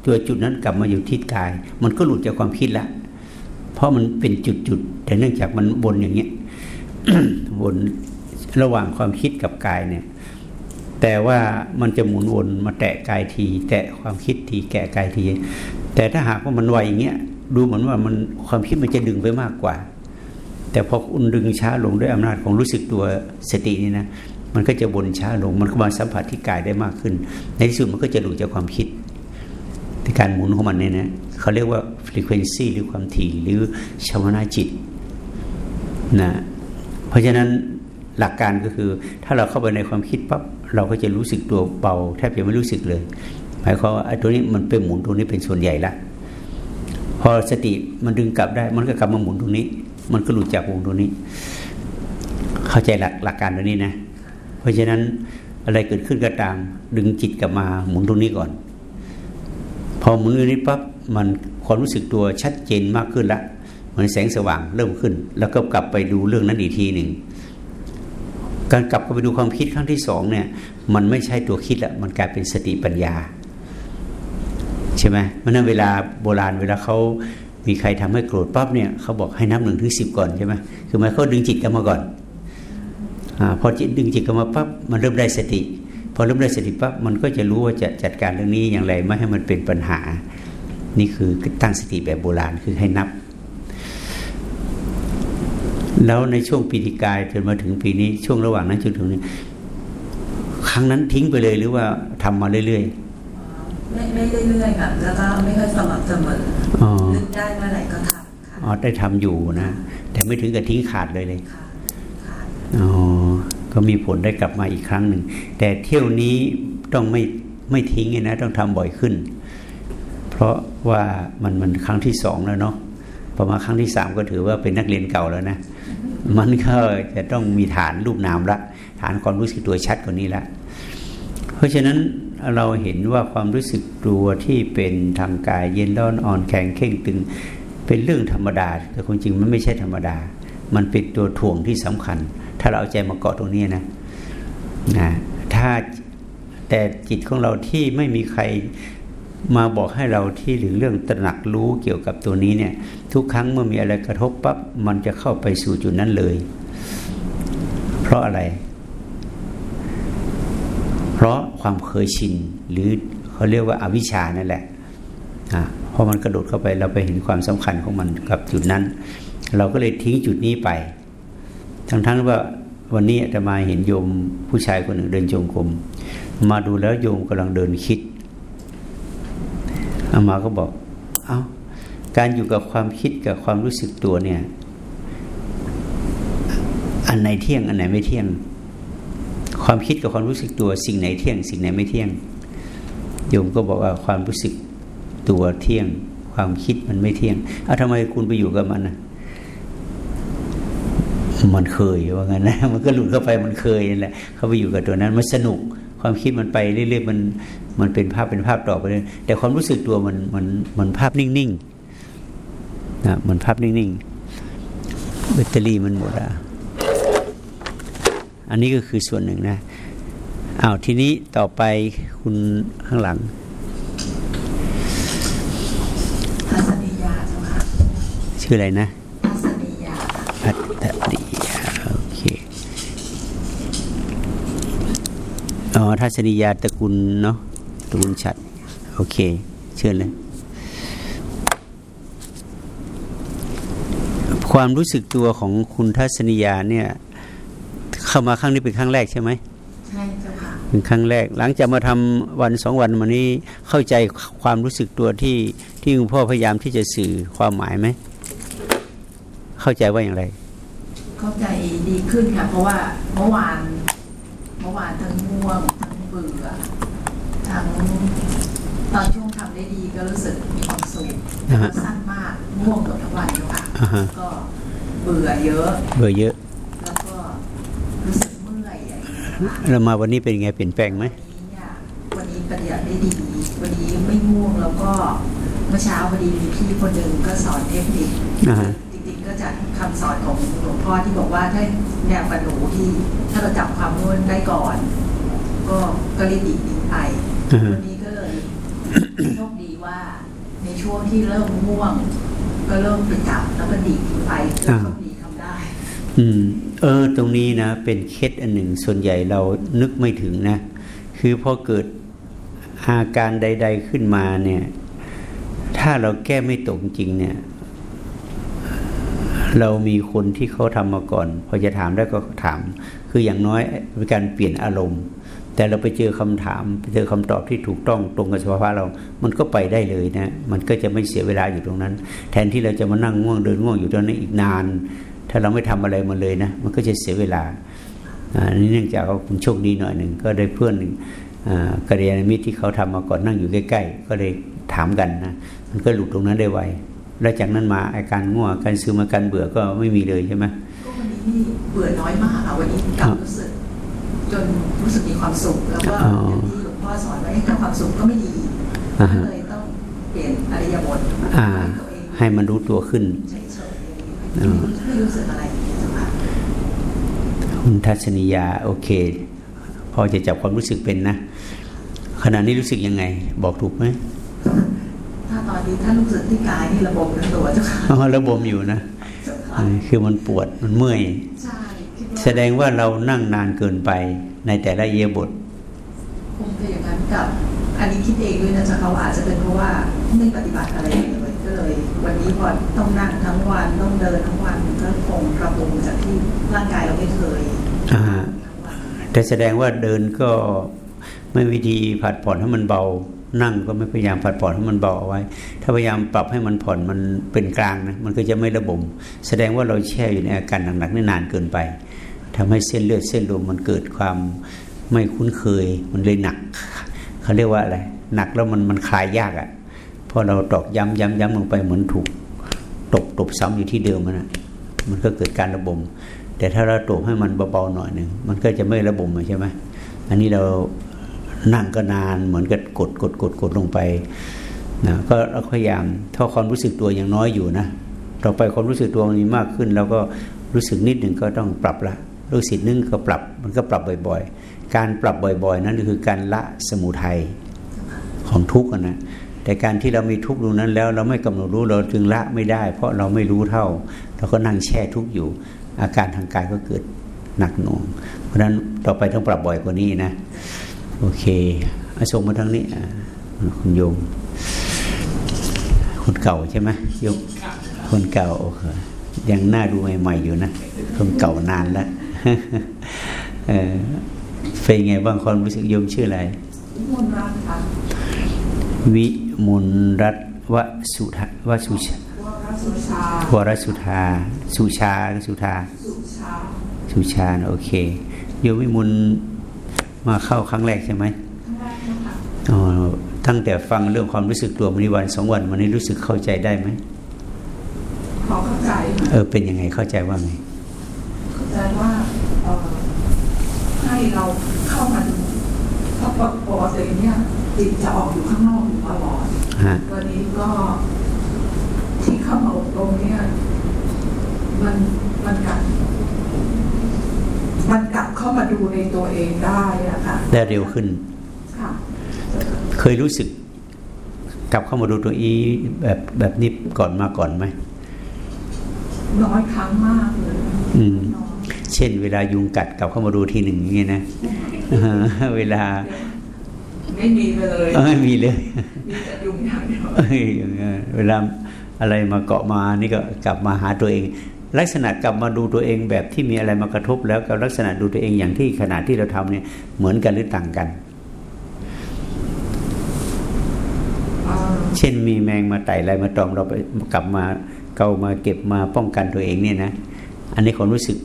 ตัวจุดนั้นกลับมาอยู่ที่กาย มันก็หลุดจากความคิดละ เพราะมันเป็นจุดๆแต่เนื่องจากมันวนอย่างเงี้ยวนระหว่างความคิดกับกายเนี่ย แต่ว่ามันจะหมุนวนมาแตะกายที แตะความคิดทีแกะกายที แต่ถ้าหากว่ามันไวอย่างเงี้ยดูเหมือนว่ามันความคิดมันจะดึงไปมากกว่า แต่พอคุณดึงช้าลงด้วยอำนาจของรู้สึกตัวสตินี่นะ มันก็จะบนช้าลง มันก็มาสัมผัสที่กายได้มากขึ้น ในที่สุดมันก็จะหลุดจากความคิดในการหมุนของมันเนี่ยนะเขาเรียกว่า frequency หรือความถี่หรือชาวนาจิตนะเพราะฉะนั้นหลักการก็คือ ถ้าเราเข้าไปในความคิดปั๊บเราก็จะรู้สึกตัวเบาแทบจะไม่รู้สึกเลย หมายความว่าไอ้ตัวนี้มันเป็นหมุนตรงนี้เป็นส่วนใหญ่ละพอสติมันดึงกลับได้ มันก็กลับมาหมุนตรงนี้ มันก็หลุดจากวงตรงนี้ เข้าใจหลักหลักการตรงนี้นะ เพราะฉะนั้นอะไรเกิดขึ้นก็ตาม ดึงจิตกลับมาหมุนตรงนี้ก่อน พอหมุนตรงนี้ปั๊บมันความรู้สึกตัวชัดเจนมากขึ้นละเหมือนแสงสว่างเริ่มขึ้น แล้วก็กลับไปดูเรื่องนั้นอีกทีหนึ่งการกลับไปดูความคิดครั้งที่สองเนี่ยมันไม่ใช่ตัวคิดละมันกลายเป็นสติปัญญา ใช่ไหมเพราะนั้นเวลาโบราณเวลาเขามีใครทำให้โกรธปั๊บเนี่ยเขาบอกให้นับหนึ่งถึงสิบก่อนใช่ไหมคือหมายเขาดึงจิตกลับมาก่อน พอจิตดึงจิตกลับมาปั๊บมันเริ่มได้สติ พอเริ่มได้สติปั๊บมันก็จะรู้ว่าจะจัดการเรื่องนี้อย่างไรไม่ให้มันเป็นปัญหา นี่คือตั้งสติแบบโบราณคือให้นับ แล้วในช่วงปีติกายจนมาถึงปีนี้ช่วงระหว่างนั้นจนถึงนี้ ครั้งนั้นทิ้งไปเลยหรือว่าทำมาเรื่อยไม่ไม่เรื่อยๆค่ะแล้วก็ไม่ค่อยสม่ำเสมอๆอ๋อนึกได้เมื่อไหร่ก็ทำค่ะอ๋อได้ทำอยู่นะ แต่ไม่ถึงกับทิ้งขาดเลยเลยค่ะค่ะ อ๋อก็มีผลได้กลับมาอีกครั้งหนึ่ง แต่เที่ยวนี้ต้องไม่ไม่ทิ้งนะ ต้องทำบ่อยขึ้น เพราะว่ามันมันครั้งที่สองแล้วเนาะพอมาครั้งที่สามก็ถือว่าเป็นนักเรียนเก่าแล้วนะ มันก็จะต้องมีฐานรูปนามละ ฐานความรู้สึกตัวชัดกว่านี้ละ เพราะฉะนั้นเราเห็นว่าความรู้สึกตัวที่เป็นทางกายเย็นร้อนอ่อนแข็งเข่งตึง เป็นเรื่องธรรมดา แต่ความจริงมันไม่ใช่ธรรมดา มันเป็นตัวถ่วงที่สำคัญ ถ้าเราเอาใจมาเกาะตรงนี้นะนะถ้าแต่จิตของเราที่ไม่มีใครมาบอกให้เราที่ถึงเรื่องตระหนักรู้เกี่ยวกับตัวนี้เนี่ย ทุกครั้งเมื่อมีอะไรกระทบปั๊บมันจะเข้าไปสู่จุดนั้นเลย เพราะอะไร เพราะความเคยชิน หรือเขาเรียกว่าอาวิชชานั่นแหละอะพอมันกระโดดเข้าไปเราไปเห็นความสำคัญของมันกับจุดนั้น เราก็เลยทิ้งจุดนี้ไป ทั้งๆว่าวันนี้อาตมาเห็นโยมผู้ชายคนหนึ่งเดินจงกรมมาดูแล้วโยมกำลังเดินคิดอามาก็บอก เอา้าการอยู่กับความคิดกับความรู้สึกตัวเนี่ย อันไหนเที่ยง อันไหนไม่เที่ยง ความคิดกับความรู้สึกตัว สิ่งไหนเที่ยง สิ่งไหนไม่เที่ยง โยมก็บอกว่าความรู้สึกตัวเที่ยง ความคิดมันไม่เที่ยงเอาทำไมคุณไปอยู่กับมันนะ มันเคยว่างั้นนะมันก็หลุดเข้าไปมันเคยนั่นแหละเขาไปอยู่กับตัวนั้นมันสนุก ความคิดมันไปเรื่อยๆมันมันเป็นภาพเป็นภาพต่อไปเลยแต่ความรู้สึกตัวมันมันมันภาพนิ่งๆนะมันภาพนิ่งๆแบตเตอรี่มันหมดอะอันนี้ก็คือส่วนหนึ่งนะอ้าวทีนี้ต่อไปคุณข้างหลังทัศนียาเจ้าค่ะชื่ออะไรนะทัศนียาพัตติยาโอเค อ๋อทัศนียาตระกุลเนาะตระกุลชัด โอเค เชิญเลย ความรู้สึกตัวของคุณทัศนียาเนี่ย เข้ามาครั้งนี้เป็นครั้งแรกใช่ไหมใช่เจ้าค่ะเป็นครั้งแรก หลังจากมาทำวันสองวันมานี้เข้าใจความรู้สึกตัวที่ที่คุณพ่อพยายามที่จะสื่อความหมายไหมเข้าใจว่าอย่างไร เข้าใจดีขึ้นค่ะ เพราะว่าเมื่อวานเมื่อวานทั้งง่วงทั้งเบื่อทั้งตอนช่วงทำได้ดีก็รู้สึกมีความสุขอ่าฮะสั้นมากง่วงเกับทั้งวันเลยค่ะอ่าฮะก็เบื่อเยอะ เบอร์เยอะ แล้วก็รู้สึกเมื่อยอะไรอย่างเงี้ยค่ะแล้วมาวันนี้เป็นไงเปลี่ยนแปลงไหมวันนี้เนี่ยวันนี้ปฏิบัติได้ดี วันนี้ไม่ง่วงแล้วก็เมื่อเช้าพอดีมีพี่คนหนึ่งก็สอนเทคนิคอ่าฮะจริงๆ ก็จากคำสอนของหลวงพ่อที่บอกว่าถ้าแนวกับหนูที่ถ้าเราจับความง่วงได้ก่อน ก็ก็รีบดีดไปวันนี้ก็เลยโชคดีว่าในช่วงที่เริ่มง่วง ก็เริ่มไปจับแล้วก็ดีดไปโชคดีทำได้ อืม เออ ตรงนี้นะ เป็นเคล็ดอันหนึ่งส่วนใหญ่เรานึกไม่ถึงนะ คือพอเกิดอาการใด ๆขึ้นมาเนี่ย ถ้าเราแก้ไม่ตกจริงเนี่ย เรามีคนที่เขาทำมาก่อน พอจะถามได้ก็ถาม คืออย่างน้อยเป็นการเปลี่ยนอารมณ์ แต่เราไปเจอคำถามไปเจอคำตอบที่ถูกต้องตรงกับสภาวะเรา มันก็ไปได้เลยนะ มันก็จะไม่เสียเวลาอยู่ตรงนั้น แทนที่เราจะมานั่งง่วงเดินง่วงอยู่ตรงนั้นอีกนาน ถ้าเราไม่ทำอะไรมาเลยนะ มันก็จะเสียเวลาอันนี้เนื่องจากว่าคุณโชคดีหน่อยหนึ่งก็ได้เพื่อนอากระเรียนมิตรที่เขาทำมาก่อนนั่งอยู่ใกล้ ๆ ก็เลยถามกันนะ มันก็หลุดตรงนั้นได้ไว แล้วจากนั้นมาอาการง่วงอาการซึมอาการเบื่อก็ไม่มีเลยใช่ไหมก็วันนี้นี่เบื่อน้อยมากอะวันนี้กลับรู้สึกจนรู้สึกมีความสุขแล้วก็อ๋อออย่างที่หลวงพ่อสอนไว้ถ้าความสุขก็ไม่ดีอ่าก็ฮะเลยต้องเปลี่ยนอริยบทอ่าให้ตัวเองให้มันรู้ตัวขึ้นเฉยๆไม่ไม่รู้สึกอะไรเจ้าค่ะคุณทัศนียาโอเคพอจะจับความรู้สึกเป็นนะขณะนี้รู้สึกยังไง บอกถูกไหมถ้า ตอนนี้ถ้ารู้สึกที่กายนี่ระบบทั้งตัวเจ้าค่ะอ๋อระบมอยู่นะเจ้าเอค่ะอคือมันปวดมันเมื่อยใช่คิดว่าแสดงว่าเรานั่งนานเกินไปในแต่ละเยียบทคงจะอย่างนั้นกับอันนี้คิดเองด้วยนะเจ้าค่ะว่าอาจจะเป็นเพราะว่าไม่ปฏิบัติอะไรเลยก็เลย วันนี้พอต้องนั่งทั้งวันต้องเดินทั้งวันก็คงระบมจากที่ร่างกายเราไม่เคยอ่าทั้งวันแต่แสดงว่าเดินก็ไม่วิธีผัดผ่อนให้มันเบา นั่งก็ไม่พยายามผัดผ่อนให้มันเบาเอาไว้ ถ้าพยายามปรับให้มันผ่อนมันเป็นกลางนะมันก็จะไม่ระบม แสดงว่าเราแช่อยู่ในอาการหนักๆนี่นานเกินไปทำให้เส้นเลือดเส้นลมมันเกิดความไม่คุ้นเคย มันเลยหนักเขาเรียกว่าอะไรหนักแล้วมันมันคลายยากอะ่ะเพราะเราตอกย้ำย้ำย้ำลงไปเหมือนถูกตบตบซ้ำอยู่ที่เดิมมันนะมันก็เกิดการระบม แต่ถ้าเราตบให้มันเบาๆหน่อยหนึ่งมันก็จะไม่ระบมใช่ไหมอันนี้เรา นั่งก็นานเหมือนกับกดกดกดกดลงไปนะก็พยายามถ้าความรู้สึกตัวยังน้อยอยู่นะต่อไปความรู้สึกตัวมันมีมากขึ้น แล้วก็รู้สึกนิดหนึ่งก็ต้องปรับละรู้สึกนึงก็ปรับมันก็ปรับบ่อย ๆ การปรับบ่อย ๆ นั้นคือการละสมุทัยของทุกข์นะแต่การที่เรามีทุกข์ตรงนั้นแล้ว เราไม่กำหนดรู้เราจึงละไม่ได้ เพราะเราไม่รู้เท่า เราก็นั่งแช่ทุกข์อยู่ อาการทางกายก็เกิดหนักหน่วง เพราะฉะนั้นต่อไปต้องปรับบ่อยกว่านี้นะ โอเคอส่งมาทางนี้คุณโยมคนเก่าใช่ไหมโยมคนเก่าโอเคยังน่าดูใหม่ๆอยู่นะคนเก่านานแล้วเออเป็นไงบ้างความรู้สึกโยมชื่ออะไรมนรักค่ะวิมลรัตวสุธวสุชาวรสุชาวรสุธาสุชาสุธาสุชาสุชาโอเคโยมวิมุล มาเข้าครั้งแรกใช่ไหมข้างแรกนะคะอ๋อตั้งแต่ฟังเรื่องความรู้สึกตัวมาในวันสองวันมันนี้รู้สึกเข้าใจได้ไหมขอเข้าใจ เออเป็นยังไงเข้าใจว่าไงเข้าใจว่าเอ่อให้เราเข้ามาดูเพราะปกติเนี่ยจิตจะออกอยู่ข้างนอกอยู่ตลอดฮะวันนี้ก็ที่เข้ามาอบรมเนี่ยมันมันกลับ มันกลับเข้ามาดูในตัวเองได้อะค่ะได้เร็วขึ้นค่ะเคยรู้สึก กลับเข้ามาดูตัวอีแบบแบบนี้ก่อนมาก่อนไหมน้อยครั้งมากเลยอืมน้อยเช่น เวลายุงกัดกลับเข้ามาดูทีหนึ่งอย่างเงี้ยนะเออเวลา ไม่มีไปเลยเออไม่มีเลยมีแต่ยุงอย่างเดียวเอ้ยอย่างเงี้ยเวลาอะไรมาเกาะมานี่ก็กลับมาหาตัวเอง ลักษณะกลับมาดูตัวเองแบบที่มีอะไรมากระทบแล้วกับลักษณะดูตัวเองอย่างที่ขณะที่เราทำเนี่ยเหมือนกันหรือต่างกันเอ่อเช่นมีแมงมาไต่อะไรมาตอมเราไปกลับมาเกามาเก็บมาป้องกันตัวเองเนี่ยนะ อันนี้ความรู้สึก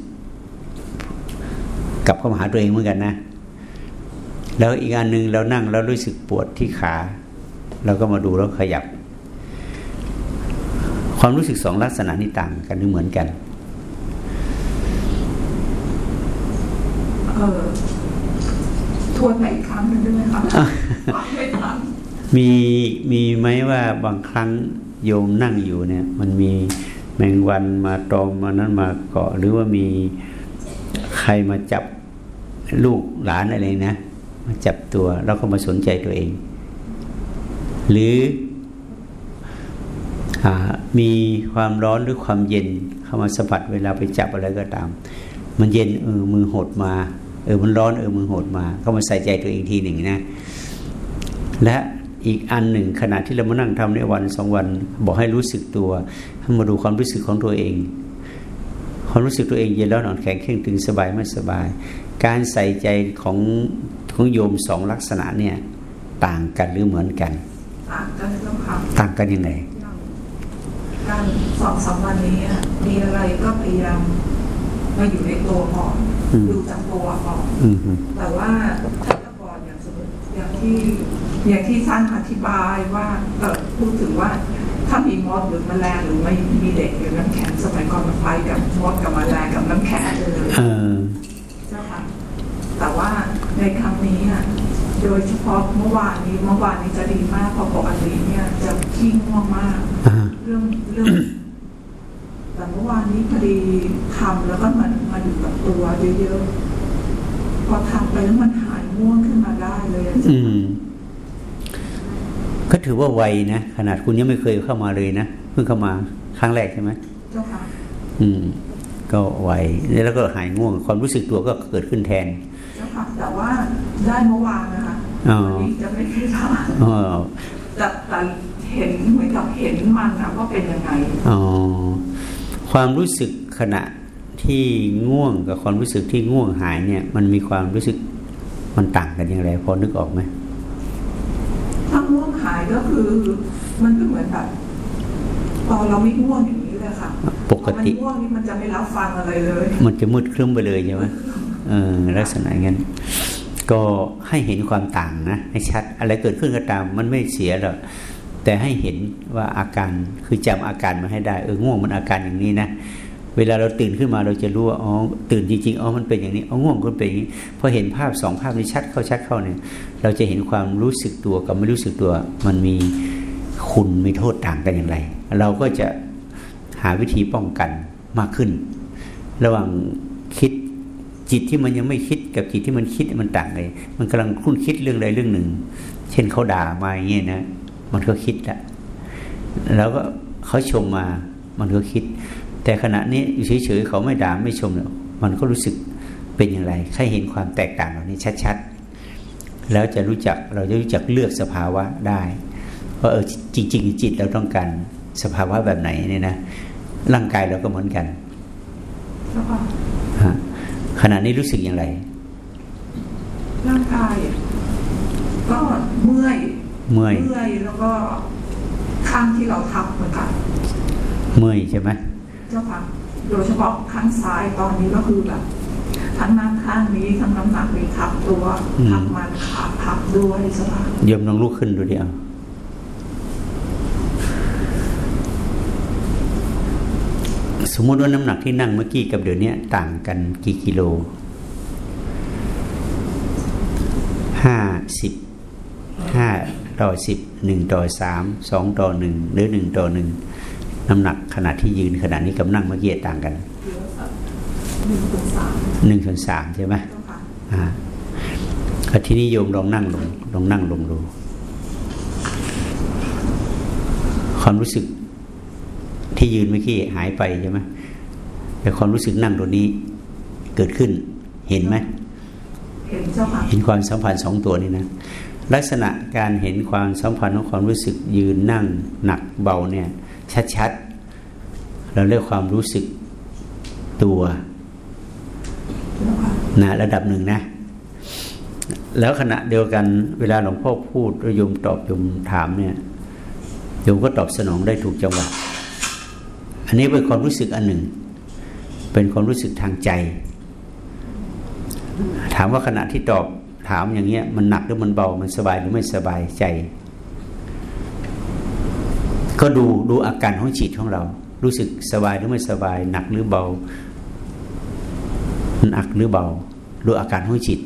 กลับเข้ามาหาตัวเองเหมือนกันนะ แล้วอีกอันหนึ่งเรานั่งแล้วรู้สึกปวดที่ขา เราก็มาดูแล้วขยับ ความรู้สึกสองลักษณะนี้ต่างกันหรือเหมือนกันเออทวนใหม่อีกครั้งหนึงได้ไหมคะฟังไม่ทันมีมีไหมว่าบางครั้งโยมนั่งอยู่เนี่ย มันมีแมงวันมาตอมมานั้นมาเกาะ หรือว่ามีใครมาจับลูกหลานอะไรนะมาจับตัว แล้วก็มาสนใจตัวเอง หรืออา มีความร้อนหรือความเย็นเข้ามาสัมผัสเวลาไปจับอะไรก็ตาม มันเย็นเออมือหดมา เออมันร้อนเออมือหดมา ก็มาใส่ใจตัวเองทีหนึ่งนะ และอีกอันหนึ่งขณะที่เรามานั่งทำในวันสองวัน บอกให้รู้สึกตัวให้มาดูความรู้สึกของตัวเอง ความรู้สึกตัวเองเย็นแล้วนอนแข็งเข่งตึงสบายไม่สบาย การใส่ใจของของโยมสองลักษณะเนี่ยต่างกันหรือเหมือนกัน ต่างกันเจ้าค่ะต่างกันยังไงอย่าง การสองสามวันนี้อะมีอะไรก็พยายามมาอยู่ในตัวก่อนอืมดูจากตัวก่อนอืมฮึแต่ว่าถ้าแต่ก่อนอย่างสมมติอย่างที่อย่างที่ท่านอธิบายว่าเออพูดถึงว่าถ้ามีมดหรือแมลงหรือไม่มีเด็กหรือน้ำแข็งสมัยก่อนมันไปกับมดกับแมลงกับน้ำแข็งเลยเออเจ้าค่ะแต่ว่าในครั้งนี้อะ โดยเฉพาะเมื่อวานนี้เมื่อวานนี้จะดีมากเพราะปกติเนี่ยจะขี้ง่วงมากอ่าเรื่องเรื่อง แต่เมื่อวานนี้พอดีทำแล้วก็มันมาอยู่กับตัวเยอะๆพอทำไปแล้วมันหายง่วงขึ้นมาได้เลยอะอืมก็ถือว่าไวนะขนาดคุณยังไม่เคยเข้ามาเลยนะเพิ่งเข้ามาครั้งแรกใช่ไหมเจ้าค่ะอืม ก็ไวแล้วก็หายง่วง ความรู้สึกตัวก็เกิดขึ้นแทนเจ้าค่ะแต่ว่าได้เมื่อวานนะคะอ๋อวันนี้ จะไม่ได้ทอ๋อำแต่แต่เห็นเหมือนกับเห็นมันนะว่าเป็นยังไงอ๋อความรู้สึกขณะที่ง่วงกับความรู้สึกที่ง่วงหายเนี่ย มันมีความรู้สึกมันต่างกันอย่างไรพอนึกออกไหมถ้าง่วงหายก็คือ มันก็เหมือนแบบตอนเราไม่ง่วงอย่างนี้เลยค่ะปกติพอมันง่วงนี่มันจะไม่รับฟังอะไรเลย มันจะมืดครึ้มไปเลยใช่ไหมเออลักษณะงั้น ก็ให้เห็นความต่างนะให้ชัดอะไรเกิดขึ้นก็ตาม มันไม่เสียหรอกแต่ให้เห็นว่าอาการคือจำอาการมาให้ได้เออง่วงมันอาการอย่างนี้นะเวลาเราตื่นขึ้นมาเราจะรู้ว่าอ๋อตื่นจริงๆอ๋อมันเป็นอย่างนี้อ๋อง่วงก็เป็นอย่างนี้พอเห็นภาพสองภาพนี้ชัดเข้าชัดเข้าเนี่ย เราจะเห็นความรู้สึกตัวกับไม่รู้สึกตัว มันมีคุณมีโทษต่างกันอย่างไร เราก็จะหาวิธีป้องกันมากขึ้น ระหว่างคิด จิตที่มันยังไม่คิดกับจิตที่มันคิดมันต่างเลย มันกำลังคุ้นคิดเรื่องใดเรื่องหนึ่ง เช่นเขาด่ามาอย่างเงี้ยนะมันก็คิดละแล้วก็เขาชมมา มันก็คิด แต่ขณะนี้อยู่เฉยๆเขาไม่ด่าไม่ชมเนี่ยมันก็รู้สึกเป็นอย่างไรใครเห็นความแตกต่างเหล่านี้ชัดๆ แล้วจะรู้จักเราจะรู้จักเลือกสภาวะได้ว่าเออจริง ๆ จิตเราต้องการสภาวะแบบไหนเนี่ยนะร่างกายเราก็เหมือนกันเจ้าค่ะ ขณะนี้รู้สึกอย่างไร ร่างกาย ก็เมื่อย เมื่อย เมื่อยแล้วก็ข้างที่เราทับเหมือนกัน เมื่อยใช่ไหมเจ้าค่ะโดยเฉพาะข้างซ้ายตอนนี้ก็คือแบบทั้งนั่งข้างนี้ทั้งน้ำหนักนี้ทับตัวทับมันขาทับด้วยเจ้าค่ะโยมลองลุกขึ้นดูดิเอาส มมติว่าน้ำหนักที่นั่งเมื่อกี้กับเดี๋ยวนี้ต่างกันกี่กิโลห้าสิบห้าต่อสิบหนึ่งต่อสามสองต่อหนึ่งหรือหนึ่งต่อหนึ่งน้ำหนักขนาดที่ยืนขนาดนี้กับนั่งเมื่อกี้ต่างกันหนึ่งส่วนสามใช่ไหมอะอ่าก็ที่นิยมลองนั่งลงลองนั่งลงดูความรู้สึก ที่ยืนเมื่อกี้หายไปใช่ไหมแต่ความรู้สึกนั่งตรงนี้เกิดขึ้นเห็นไหมเห็นเจ้าค่ะเห็นความสัมพันธ์สองตัวนี้นะลักษณะการเห็นความสัมพันธ์ของความรู้สึกยืนนั่งหนักเบาเนี่ยชัดๆเราเรียกความรู้สึกตัวเจ้าค่ะนะระดับหนึ่งนะ แล้วขณะเดียวกันเวลาหลวงพ่อพูดแล้วโยมตอบโยมถามเนี่ยโยมก็ตอบสนองได้ถูกจังหวะ อันนี้เป็นความรู้สึกอันหนึ่ง เป็นความรู้สึกทางใจ ถามว่าขณะที่ตอบถามอย่างเงี้ย มันหนักหรือมันเบา มันสบายหรือไม่สบายใจ ก็ดูดูอาการของจิตของเรา รู้สึกสบายหรือไม่สบาย หนักหรือเบาหนักหรือเบา ดูอาการของจิต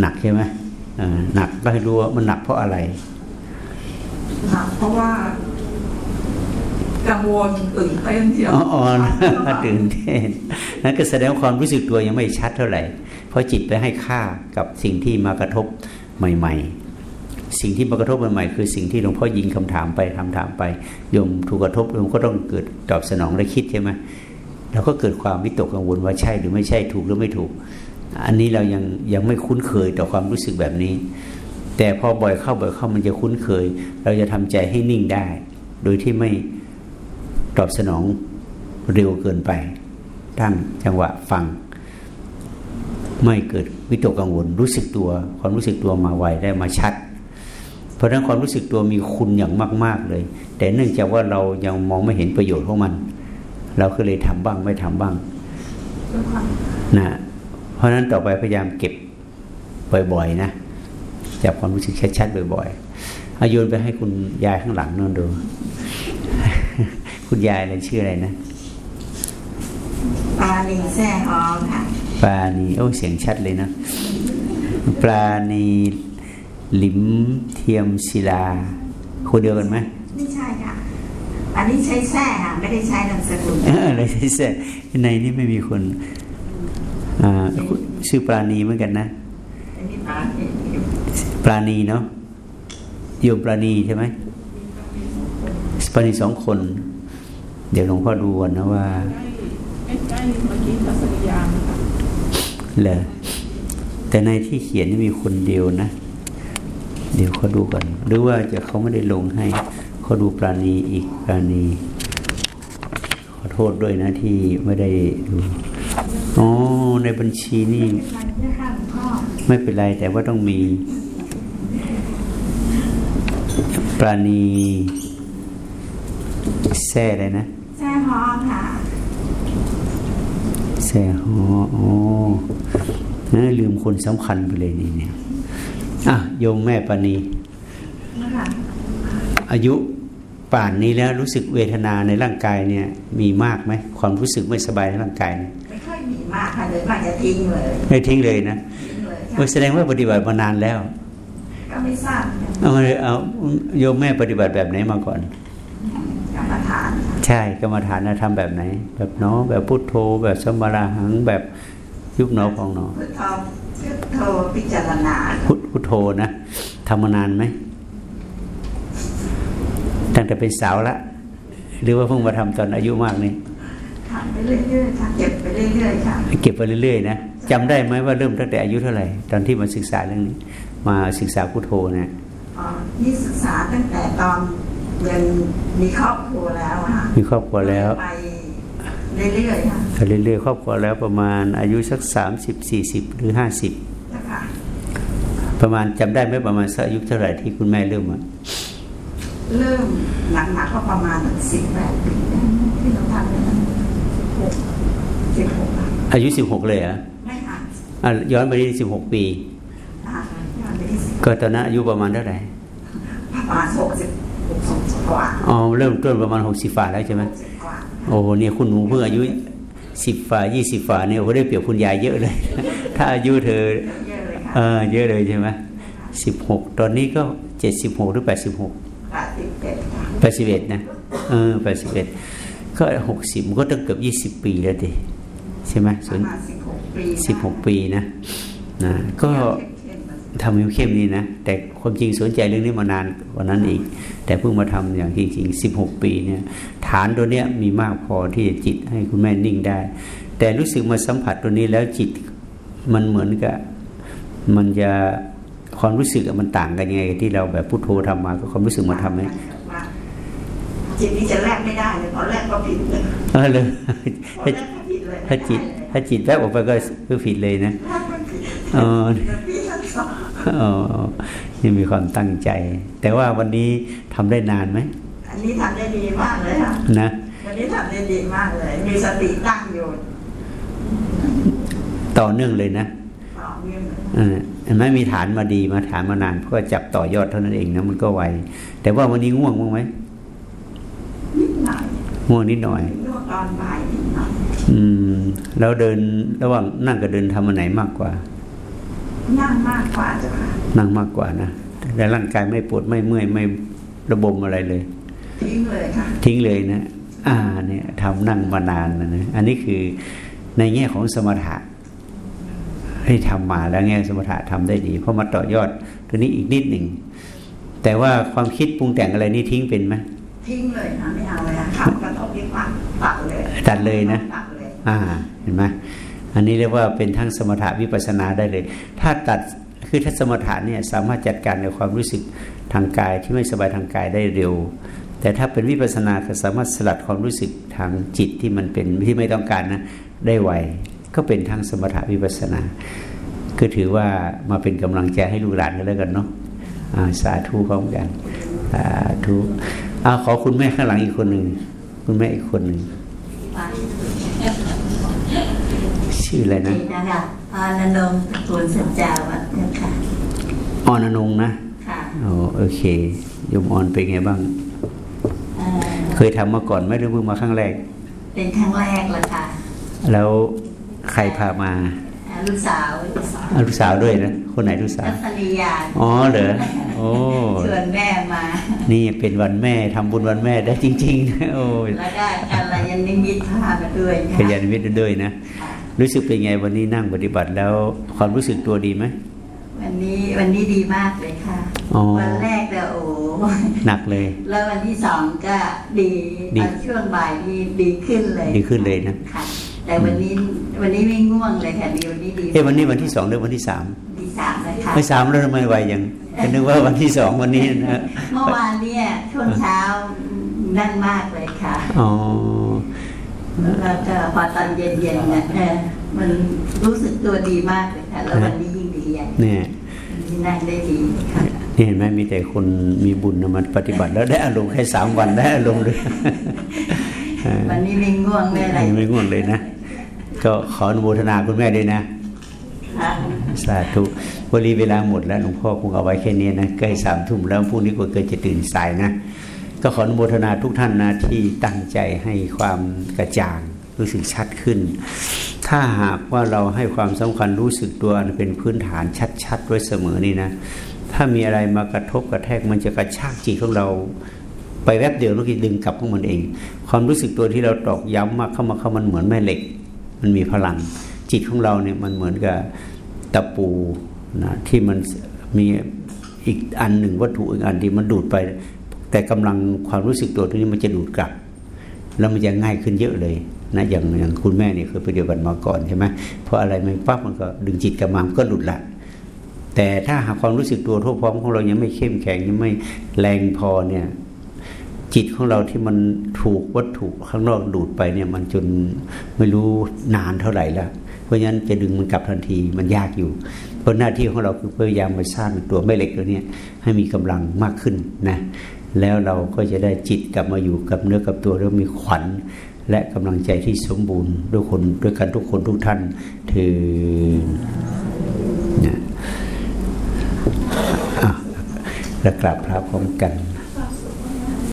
หนักใช่ไหมหนักก็ให้รู้ว่ามันหนักเพราะอะไรค่ะเพราะว่า กังวลตื่นเต้นเที่ยวอ๋ออ๋อตื่นเต้นนั่นก็แสดงความรู้สึกตัวยังไม่ชัดเท่าไหร่ เพราะจิตไปให้ค่ากับสิ่งที่มากระทบใหม่ ๆ สิ่งที่มากระทบใหม่ๆคือสิ่งที่หลวงพ่อยิงคำถามไปทำถามไปโยมถูกกระทบโยมก็ต้องเกิดตอบสนองและคิดใช่ไหมเราก็เกิดความวิตกกังวลว่าใช่หรือไม่ใช่ถูกหรือไม่ถูก อันนี้เรายังยังไม่คุ้นเคยต่อความรู้สึกแบบนี้ แต่พอบ่อยเข้าบ่อยเข้ามันจะคุ้นเคย เราจะทำใจให้นิ่งได้ โดยที่ไม่ ตอบสนองเร็วเกินไป ตั้งจังหวะฟัง ไม่เกิดวิตกกังวล รู้สึกตัว ความรู้สึกตัวมาไวได้มาชัด เพราะฉะนั้นความรู้สึกตัวมีคุณอย่างมาก ๆเลย แต่เนื่องจากว่าเรายังมองไม่เห็นประโยชน์ของมัน เราก็เลยทำบ้างไม่ทำบ้างนะเพราะฉะนั้นต่อไปพยายามเก็บบ่อยๆนะจับความรู้สึกชัดๆบ่อยๆอาโยนไปให้คุณยายข้างหลังนั่นดู คุณยายอะไรชื่ออะไรนะปาลีแซ่ฮองค่ะปลาณีโอ้เสียงชัดเลยนะปลาณีหลิมเทียมศิลาคนเดียวกันไหมไม่ใช่ค่ะอันนี้ใช้แซ่ค่ะไม่ได้ใช้นามสกุลเอออะไรใช่ใช่ในนี้ไม่มีคนอ่าชื่อปลาณีเหมือนกันนะอันนี้ปาลีปลาณีเนาะโยมปลาณีใช่ไหมปลาณีสองคน เดี๋ยวหลวงพ่อดูก่อนนะว่าใกล้ๆเมื่อกี้ทัศนียามค่ะเหรอแต่ในที่เขียนนี่มีคนเดียวนะ เดี๋ยวเขาดูก่อนหรือว่าจะเขาไม่ได้ลงให้เขาดูปราณีอีกปราณี ขอโทษด้วยนะที่ไม่ได้ดูอ๋อในบัญชีนี่ ไม่เป็นไรแต่ว่าต้องมี ปราณีแซ่เลยนะแซ่ ฮองค่ะแซ่ฮออ๋อเอ้ยลืมคนสำคัญไปเลยนี่เนี่ยอะโยมแม่ปานีนะคะอายุป่านนี้แล้วรู้สึกเวทนาในร่างกายเนี่ยมีมากไหมความรู้สึกไม่สบายในร่างกายเนี่ยไม่ค่อยมีมากค่ะเลยว่าจะทิ้งเลยไม่ทิ้งเลยนะทิ้งเลยเออแสดงว่าปฏิบัติมานานแล้วก็ไม่ทราบเอามาเลยเอาโยมแม่ปฏิบัติแบบไหนมาก่อน กรรมฐานค่ะ ใช่กรรมฐานนะทำแบบไหน แบบเน้อแบบพุทโธ แบบสมมาราหังแบบยุบหนอพองหนอพุทโธพุทโธพิจารณาพุทพุทโธนะทำมานานไหมตั้งแต่เป็นสาวละ หรือว่าเพิ่งมาทำตอนอายุมากนี่ทำไปเรื่อยๆค่ะเก็บไปเรื่อยๆค่ะเก็บไปเรื่อยๆนะจำได้ไหมว่าเริ่มตั้งแต่อายุเท่าไหร่ ตอนที่มาศึกษาเรื่องนี้ มาศึกษาพุทโธเนี่ยอ๋อนี่ศึกษาตั้งแต่ตอน ยังมีครอบครัวแล้วอะค่ะมีครอบครัวแล้วไปเรื่อยๆค่ะไปเรื่อยๆครอบครัวแล้วประมาณอายุสักสามสิบสี่สิบหรือห้าสิบนะคะประมาณจำได้ไหมประมาณสักอายุเท่าไหร่ที่คุณแม่เริ่มอะเริ่มหนักๆก็ประมาณสิบแปดปีนะที่เราทำเนี่ยนะหกสิบหกอะอายุสิบหกเลยเหรอะไม่ค่ะอะย้อนไปที่สิบหกปีอ่าย้อนไปที่สิบก็ตอนนั้นอายุประมาณเท่าไหร่ประมาณหกสิบหกสิบกว่า อ๋อเริ่มต้นประมาณหกสิบฝ่าแล้วใช่ไหมหกสิบกว่าโอ้เนี่ยคุณหนูเพิ่งอายุสิบฝ่ายี่สิบฝ่าเนี่ยโอ้โหได้เปรียบคุณยายเยอะเลย ถ้าอายุเธอเยอะเลยค่ะเออเยอะเลยใช่ไหมสิบหกตอนนี้ก็เจ็ดสิบหกหรือแปดสิบหกแปดสิบเจ็ดค่ะแปดสิบเอ็ดนะเออแปดสิบเอ็ดก็หกสิบมันก็ต้องเกือบยี่สิบปีแล้วดิใช่ไหมปส่วระนมาณสิบหกปีสิบหกปีนะนะก็ ทำให้เข้มนี่นะ แต่ความจริงสนใจเรื่องนี้มานานกว่านั้นอีก แต่เพิ่งมาทำอย่างจริงๆ16ปีเนี่ย ฐานตัวเนี้ยมีมากพอที่จะจิตให้คุณแม่นิ่งได้ แต่รู้สึกมาสัมผัสตัวนี้แล้วจิตมันเหมือนกับมันจะความรู้สึกอะมันต่างกันยังไงกับที่เราแบบพุทโธทำมาก็ความรู้สึกมาทำไหมจิตนี้จะแลกไม่ได้เลยพอแลกก็ผิดเลยเออเลยพอแลกก็ผิดเลยถ้าจิต ถ้าจิตแวบออกไปก็ก็ผิดเลยนะแลกมันผิดเออ เดี๋ยวพี่ทั้งสองอ๋อนี่มีความตั้งใจ แต่ว่าวันนี้ทำได้นานไหม อันนี้ทำได้ดีมากเลยค่ะนะวันนี้ทำได้ดีมากเลย มีสติตั้งอยู่ ต่อเนื่องเลยนะต่อเนื่องเลยเออเห็นไหมมีฐานมาดีมาฐานมานานเพื่อจับต่อยอดเท่านั้นเองนะมันก็ไวแต่ว่าวันนี้ง่วงบ้างไหมนิดหน่อยง่วงนิดหน่อยนวดตอนบ่ายนิดหน่อยอืมแล้วเดินระหว่างนั่งกับเดินทำอันไหนมากกว่า นั่งมากกว่าเจ้าค่ะนั่งมากกว่านะแต่ร่างกายไม่ปวดไม่เมื่อยไม่ระบมอะไรเลย ทิ้งเลยค่ะทิ้งเลยนะอ่าเนี่ยทำนั่งมานานนะนะอันนี้คือในแง่ของสมถะให้ทำมาแล้วแง่สมถะทำได้ดี เพราะมาต่อยอดตัวนี้อีกนิดหนึ่งแต่ว่าความคิดปรุงแต่งอะไรนี่ทิ้งเป็นไหมทิ้งเลยนะไม่เอาเลยนะขับกระทบดีกว่าตัดเลยตัดเลยนะตัดเลยอ่าเห็นไหม อันนี้เรียกว่าเป็นทั้งสมถะวิปัสนาได้เลย ถ้าตัดคือถ้าสมถะเนี่ยสามารถจัดการในความรู้สึกทางกายที่ไม่สบายทางกายได้เร็ว แต่ถ้าเป็นวิปัสสนาก็สามารถสลัดความรู้สึกทางจิตที่มันเป็นที่ไม่ต้องการนะได้ไวก็เป็นทั้งสมถะวิปัสสนา ก็ถือว่ามาเป็นกำลังใจให้ลูกหลานกันแล้วกันเนาะอ่าสาธุพร้อมกันสาธุเอาขอคุณแม่ข้างหลังอีกคนหนึ่งคุณแม่อีกคนหนึ่ง ชื่ออะไรนะนี่นะคะพานนงตระกูลสัจจาวัฒน์เนี่ยค่ะออนอนงนะค่ะโอ้โอเคโยมออนเป็นไงบ้างเอ่อเคยทำมาก่อนไหมหรือเพิ่งมาครั้งแรก เป็นครั้งแรกละค่ะ แล้วใครพามาอ่าลูกสาวลูกสาวอะลูกสาวด้วยนะ คนไหนลูกสาวทัศนียาอ๋อเหรอโอ้ชวนแม่มา นี่เป็นวันแม่ทำบุญวันแม่ได้จริงๆนะโอ้ยแล้วก็การยันนิมิตพามาด้วยขยันวิทย์ด้วยนะค่ะ รู้สึกเป็นไงวันนี้นั่งปฏิบัติแล้วความรู้สึกตัวดีไหมวันนี้วันนี้ดีมากเลยค่ะอ๋อวันแรกเนี่ยโอ้หนักเลย แล้ววันที่สองก็ดีดีตอนช่วงบ่ายนี่ดีขึ้นเลย ดีขึ้นเลยนะค่ะแต่วันนี้วันนี้ไม่ง่วงเลยค่ะดีวันนี้ดีเอ้วันนี้วันที่สองหรือวันที่สามดีสามเลยค่ะไม่สามแล้วทำไมไวยังก็นึกว่าวันที่สองวันนี้นะเมื่อวานเนี่ยช่วงเช้านั่นมากเลยค่ะอ๋อ แล้วก็พอตอนเย็นๆเนี่ยเออมันรู้สึกตัวดีมากเลยค่ะแล้ววันนี้ยิ่งดีอะเนี่ยที่นั่งได้ดีค่ะนี่เห็นไหมมีแต่คนมีบุญนะมันปฏิบัติแล้วได้อารมณ์แค่สามวันได้อารมณ์เลยวันนี้ไม่ง่วงไม่อะไรไม่ง่วงเลยนะก็ขออนุโมทนาคุณแม่ด้วยนะค่ะสาธุวันนี้เวลาหมดแล้วหลวงพ่อคงเอาไว้แค่นี้นะใกล้สามทุ่มแล้วพรุ่งนี้ก็เกิดจะตื่นสายนะ ก็ขออนุโมทนาทุกท่านนะที่ตั้งใจให้ความกระจ่างรู้สึกชัดขึ้น ถ้าหากว่าเราให้ความสำคัญรู้สึกตัวอันเป็นพื้นฐานชัดๆไว้เสมอนี่นะ ถ้ามีอะไรมากระทบกระแทกมันจะกระชากจิตของเราไปแวบเดียวแล้วก็ดึงกลับของมันเอง ความรู้สึกตัวที่เราตอกย้ำมากเข้ามาเข้ามันเหมือนแม่เหล็ก มันมีพลัง จิตของเราเนี่ยมันเหมือนกับตะปูนะที่มันมีอีกอันหนึ่งวัตถุอีกอันที่มันดูดไป แต่กำลังความรู้สึกตัวตรงนี้มันจะดูดกลับ แล้วมันจะง่ายขึ้นเยอะเลยนะอย่างอย่างคุณแม่เนี่ยเคยปฏิบัติมาก่อนใช่ไหมเพราะอะไรมันปั๊บมันก็ดึงจิตกลับมามก็หลุดละแต่ถ้าหากความรู้สึกตัวทั่วพร้อมของเรายังไม่เข้มแข็งยังไม่แรงพอเนี่ยจิตของเราที่มันถูกวัตถุข้างนอกดูดไปเนี่ย มันจนไม่รู้นานเท่าไหร่แล้ว เพราะฉะนั้นจะดึงมันกลับทันทีมันยากอยู่ เพราะหน้าที่ของเราคือพยายามไปสร้างตัวแม่เหล็กตัวนี้ให้มีกำลังมากขึ้นนะ แล้วเราก็จะได้จิตกลับมาอยู่กับเนื้อกับตัวแล้วมีขวัญ และกำลังใจที่สมบูรณ์ด้วยคนด้วยกันทุกคนทุกท่านถือนะอะแล้วกราบพระพร้อมกัน